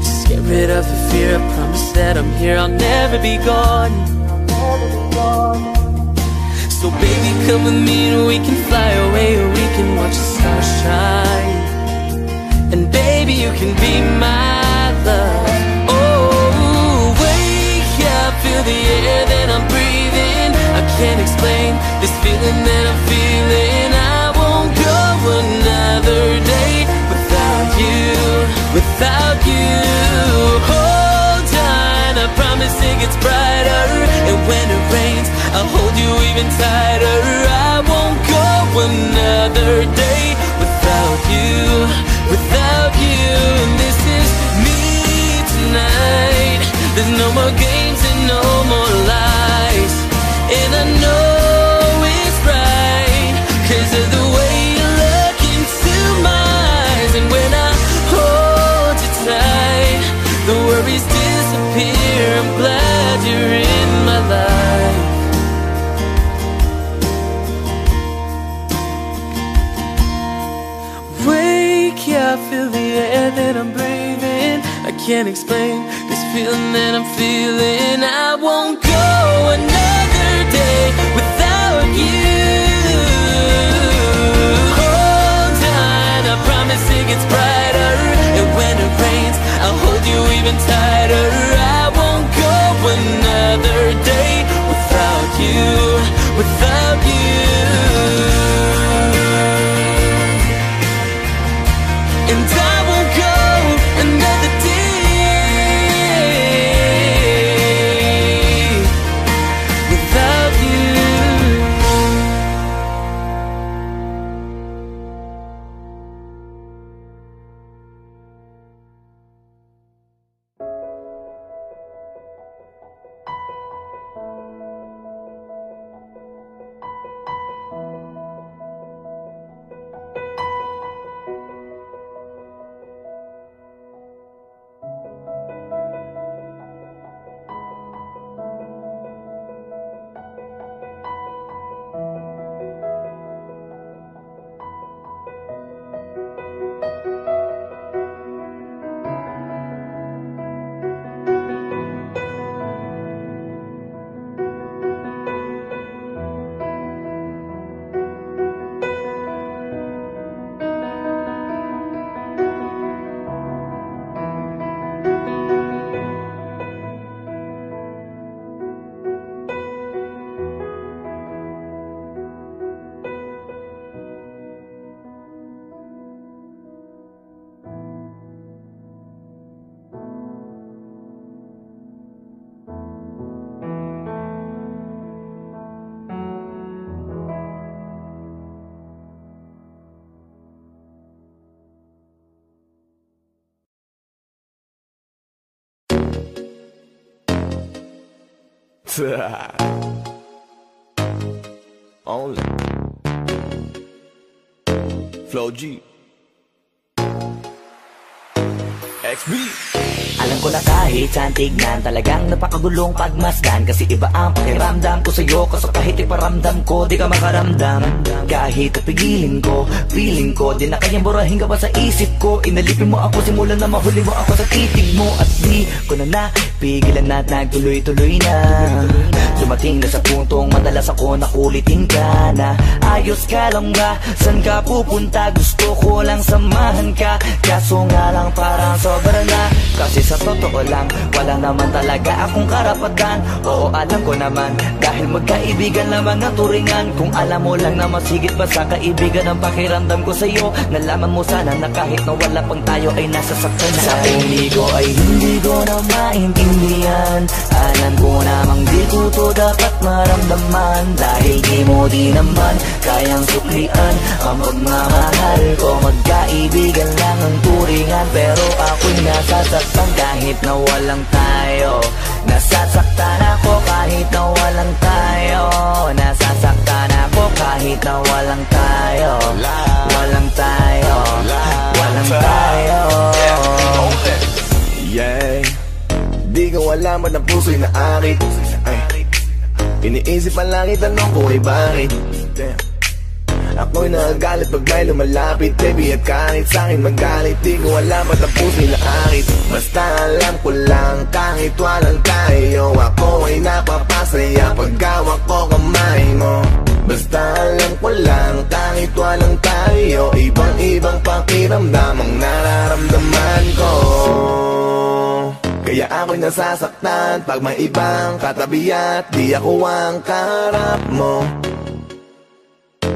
Just get rid of the fear. I promise that I'm here. I'll never be gone. So baby, come with me and we can fly away, or we can watch the stars shine. And baby, you can be my love. Oh, wake up, feel the air that I'm breathing. I can't explain this feeling that I'm feeling. Another day without you, without you. Hold on, I promise it gets brighter. And when it rains, I'll hold you even tighter. I won't go another day without you, without you. And this is me tonight. There's no more games and no more lies. And I know can't explain this feeling that I'm feeling. I won't go another day without you. Hold on, I promise it gets brighter. And when it rains, I'll hold you even tighter. I won't go another day without you, without you. Only. Flow G. XB. Alam ko na kahit saan tignan Talagang napakagulong pagmasdan Kasi iba ang pakiramdam ko sa'yo Kaso kahit iparamdam ko Di ka makaramdam Kahit kapigilin ko Feeling ko Di na kayang burahin ka pa sa isip ko Inalipin mo ako Simulan na mahuli mo ako sa titig mo At di ko na napigilan na Nagtuloy-tuloy na. Dumating na sa puntong Madalas ako nakulitin ka na. Ayos ka lang ba? San ka pupunta? Gusto ko lang samahan ka. Kaso nga lang parang sobra na. Kasi sa totoo lang Wala naman talaga akong karapatan. Oo alam ko naman Dahil magkaibigan lamang ang turingan. Kung alam mo lang na masigit pa sa kaibigan Ang pakiramdam ko sa'yo Nalaman mo sana na kahit na wala pang tayo Ay nasasaktan na. Sa ko ay hindi ko na maintindihan Alam ko namang di ko to dapat maramdaman. Dahil di mo di naman kayang suklian. Ang pagmamahal ko Magkaibigan lang ang turingan. Pero ako'y nasasaktan kahit na walang tayo. Nasasaktan ako kahit na walang tayo. Nasasaktan ako kahit na walang tayo. Walang tayo. Walang tayo. Yeah Di ko alam ba't ang puso'y naakit Ay. Iniisip pa langit tanong ko ay bakit. Ako'y nagagalit pag may lumalapit Baby at kahit sa'kin magalit Di ko alam ba't ang puso'y naakit Basta alam ko lang kahit walang tayo Ako ay napapasaya pag hawak ko kamay mo Basta alam ko lang kahit walang tayo Ibang-ibang pakiramdam ang nararamdaman ko kaya ako'y nasasaktan pag may ibang katabi at di ako ang karap mo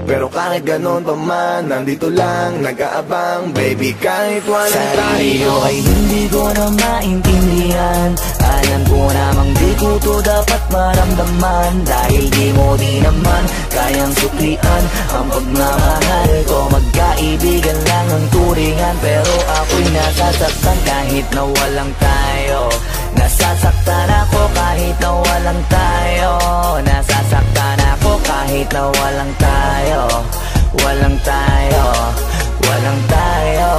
pero kahit ganon pa man, nandito lang, nag-aabang. Baby, kahit walang Sarili tayo ay hindi ko na maintindihan. Alam ko namang di ko to dapat maramdaman. Dahil di mo di naman kayang suklian. Ang pagmamahal ko Magkaibigan lang ang turingan. Pero ako'y nasasaktan kahit na walang tayo. Nasasaktan ako kahit na walang tayo. Nasasaktan ako kahit na walang tayo Walang tayo Walang tayo.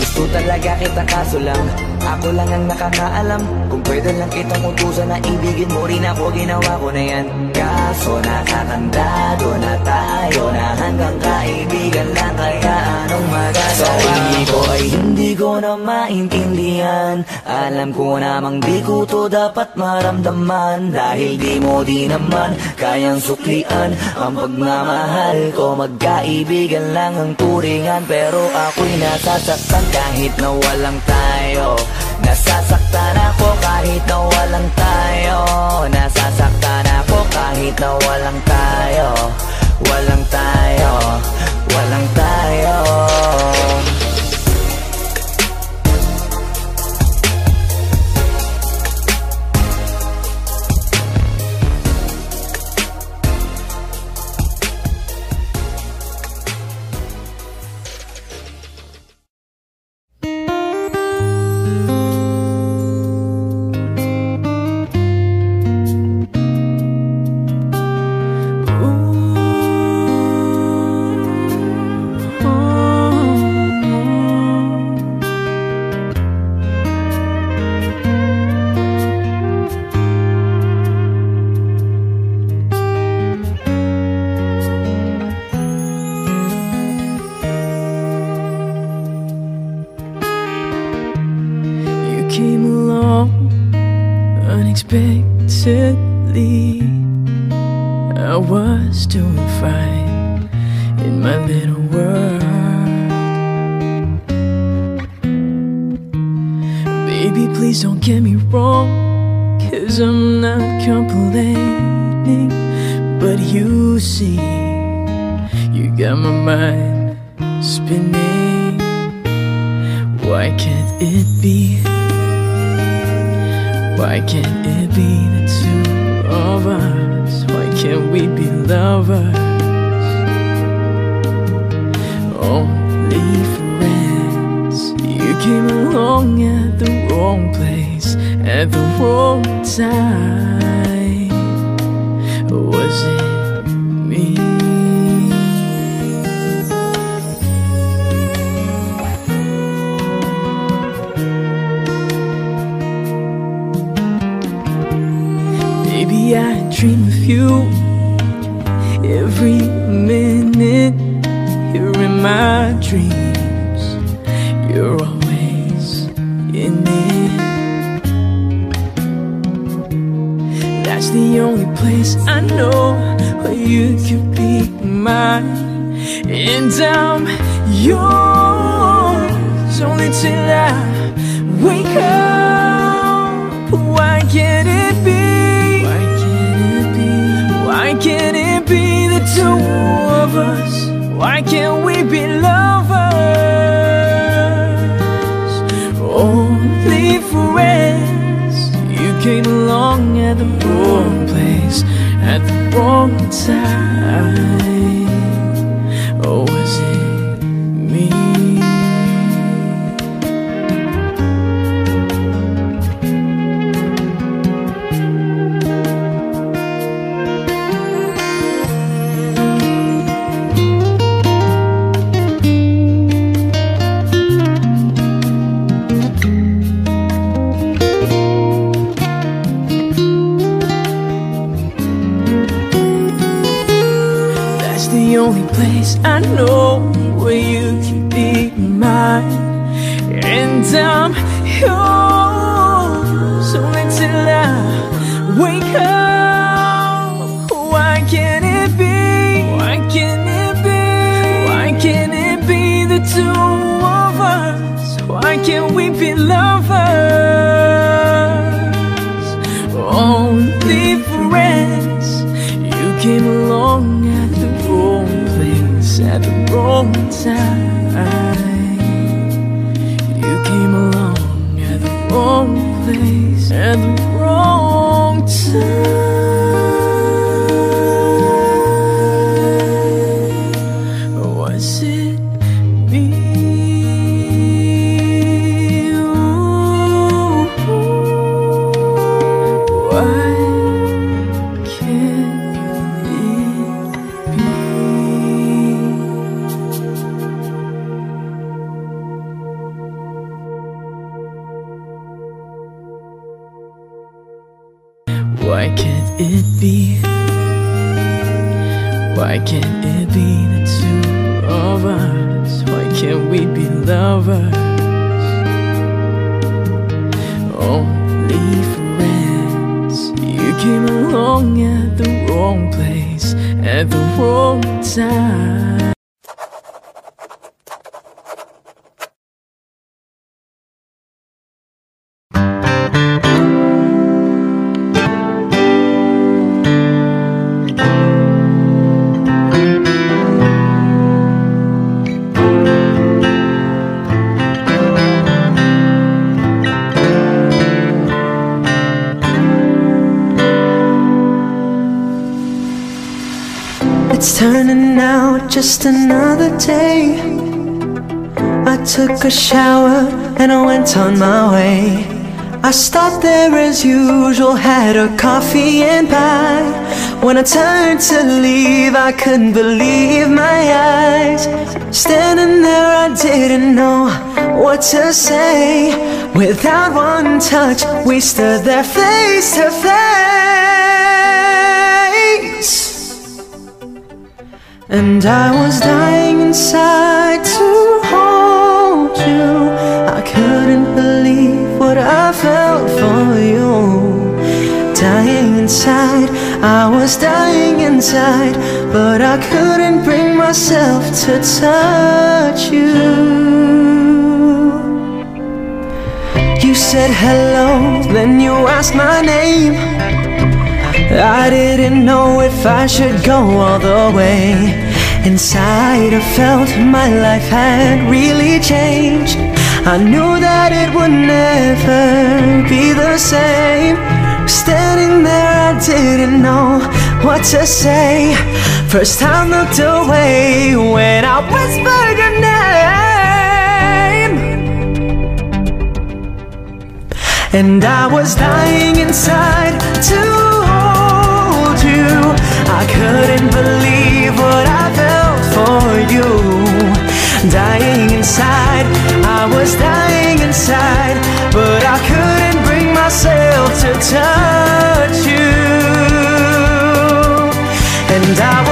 Gusto talaga kita kaso lang Ako lang ang nakakaalam Kung pwede lang kitang utusan na ibigin mo rin ako. Ginawa ko na yan. Kaso nakakandado na tayo Na hanggang kaibigan lang. Kaya anong magagawa? Sa hindi ko ay hindi ko na maintindihan. Alam ko namang di ko to dapat maramdaman. Dahil di mo di naman kayang suklian Ang pagmamahal ko. Magkaibigan lang ang turingan Pero ako'y nasasaktan kahit na walang tayo Nasasaktan ako kahit na walang tayo. Nasasaktan ako kahit na walang tayo. Walang tayo. Walang tayo on my way. I stopped there as usual, had a coffee and pie. When I turned to leave, I couldn't believe my eyes. Standing there, I didn't know what to say. Without one touch, we stood there face to face. And I was dying inside to hold you. I couldn't believe what I felt for you. Dying inside, I was dying inside, but I couldn't bring myself to touch you. You said hello, then you asked my name. I didn't know if I should go all the way. Inside, I felt my life had really changed. I knew that it would never be the same. Standing there, I didn't know what to say. First, I looked away when I whispered your name. And I was dying inside to hold you. I couldn't believe what I felt for you. Dying inside, I was dying inside, but I couldn't bring myself to touch you. And I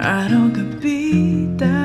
I don't compete that.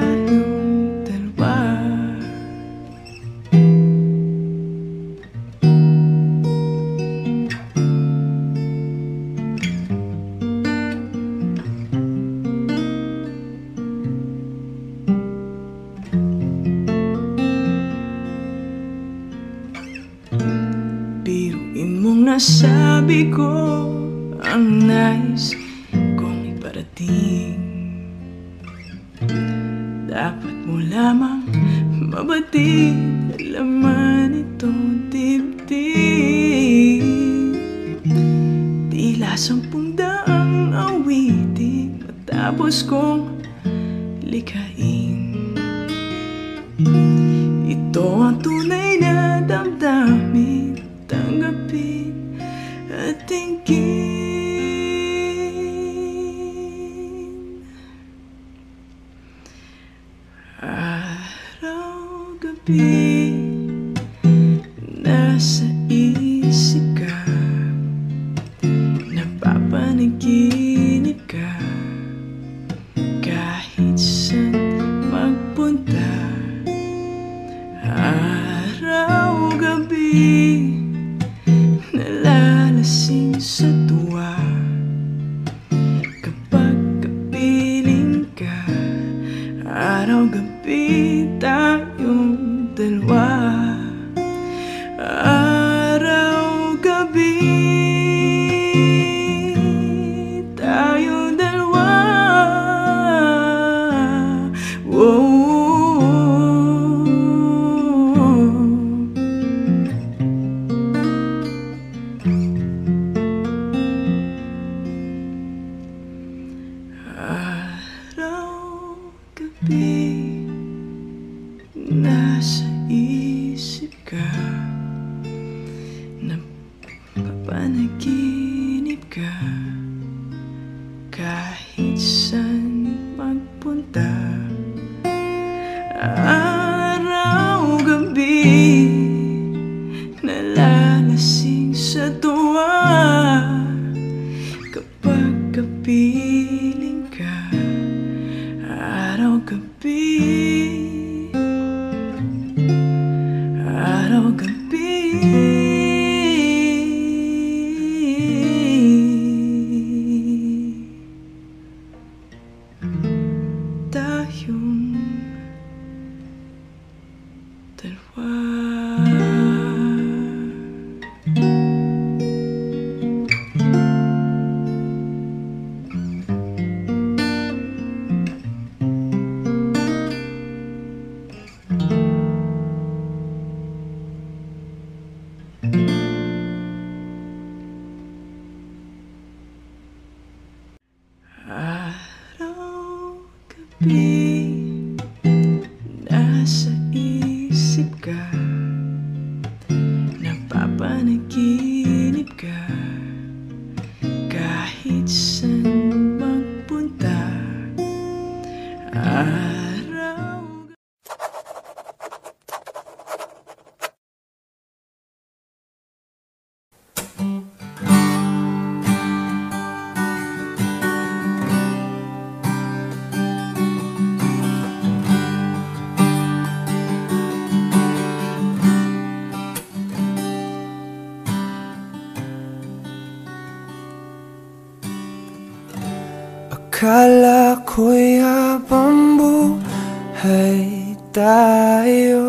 Akala ko'y habang buhay tayo.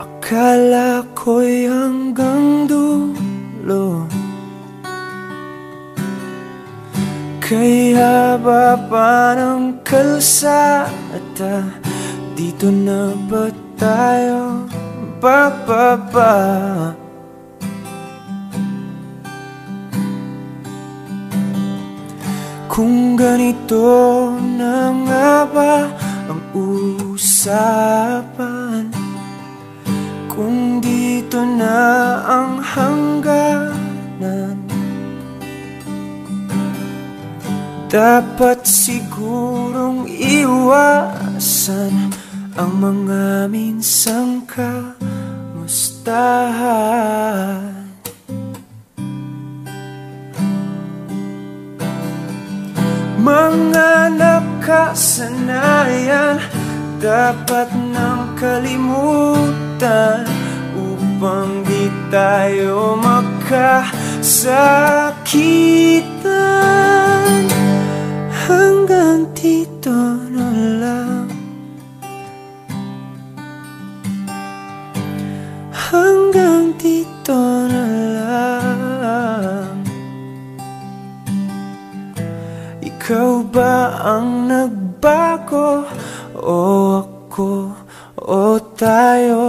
Akala ko'y hanggang dulo. Kaya ba pa ng kalsada? Dito na ba tayo? Bababa? Kung ganito na nga ba ang usapan? Kung dito na ang hangganan? Dapat sigurong iwasan Ang mga minsang kamustahan Mga nakasanayan Dapat nang kalimutan Upang di tayo magkasakitan Hanggang dito na lang ba ang nagbago? O ako o tayo?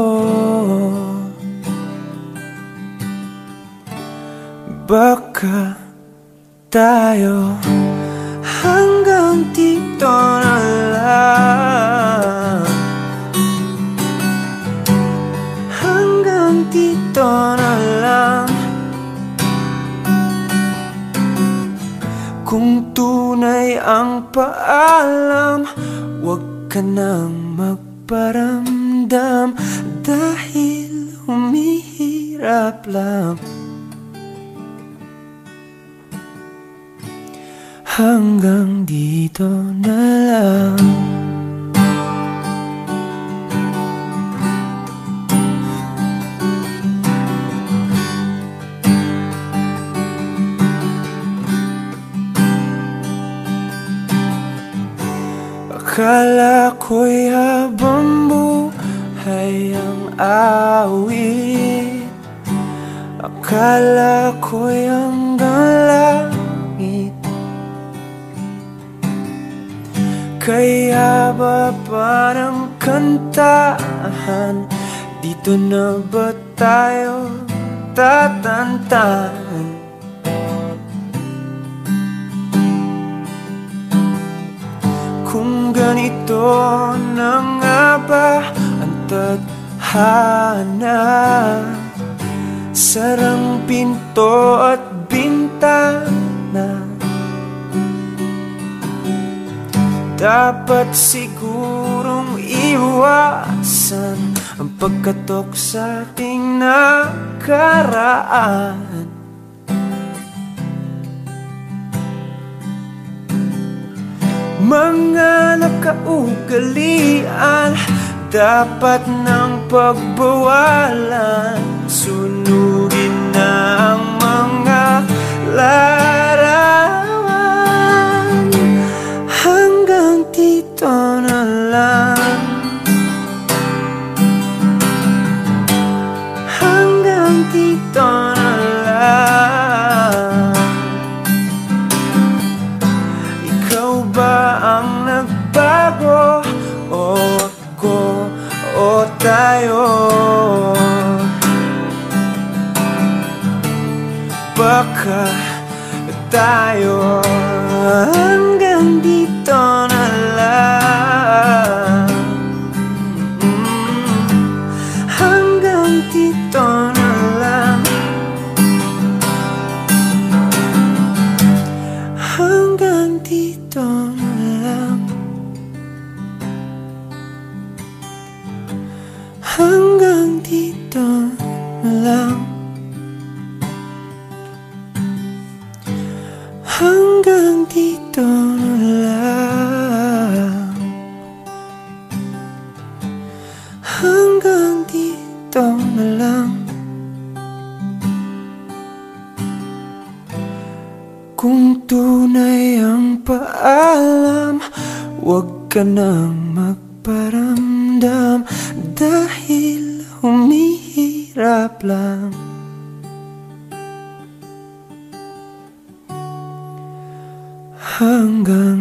Baka tayo Hanggang dito na lang. Hanggang dito na lang Kung tunay ang paalam Huwag ka nang magparamdam Dahil humihirap lang. Hanggang dito na lang Akala ko'y habang buhay ang awit. Akala ko'y hanggang langit. Kaya ba parang kantahan? Dito na ba tayo tatantan ganito na nga ba ang tadhana? Sarang pinto at bintana. Dapat sigurong iwasan Ang pagkatok sa ating nakaraan Mga nakaugalian Dapat ng pagbawalan. Sunugin na ang mga lahat style ka nang magparamdam Dahil humihirap lang. Hanggang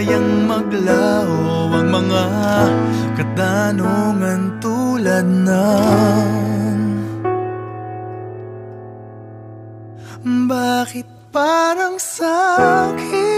kayang maglaho ang mga katanungan tulad ng Bakit parang sa akin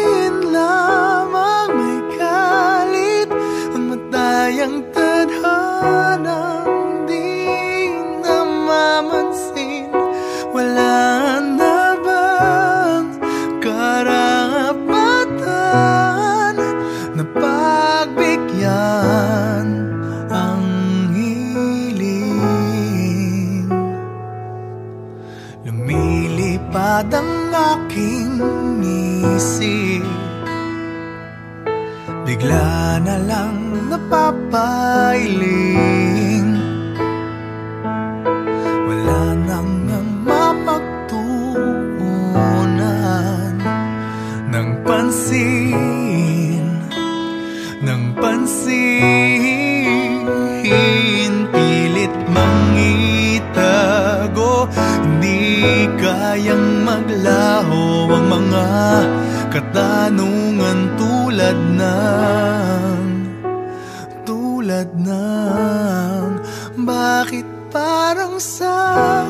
agad ang aking isip Bigla na lang napapailip kayang maglaho ang mga katanungan tulad ng tulad ng bakit parang sa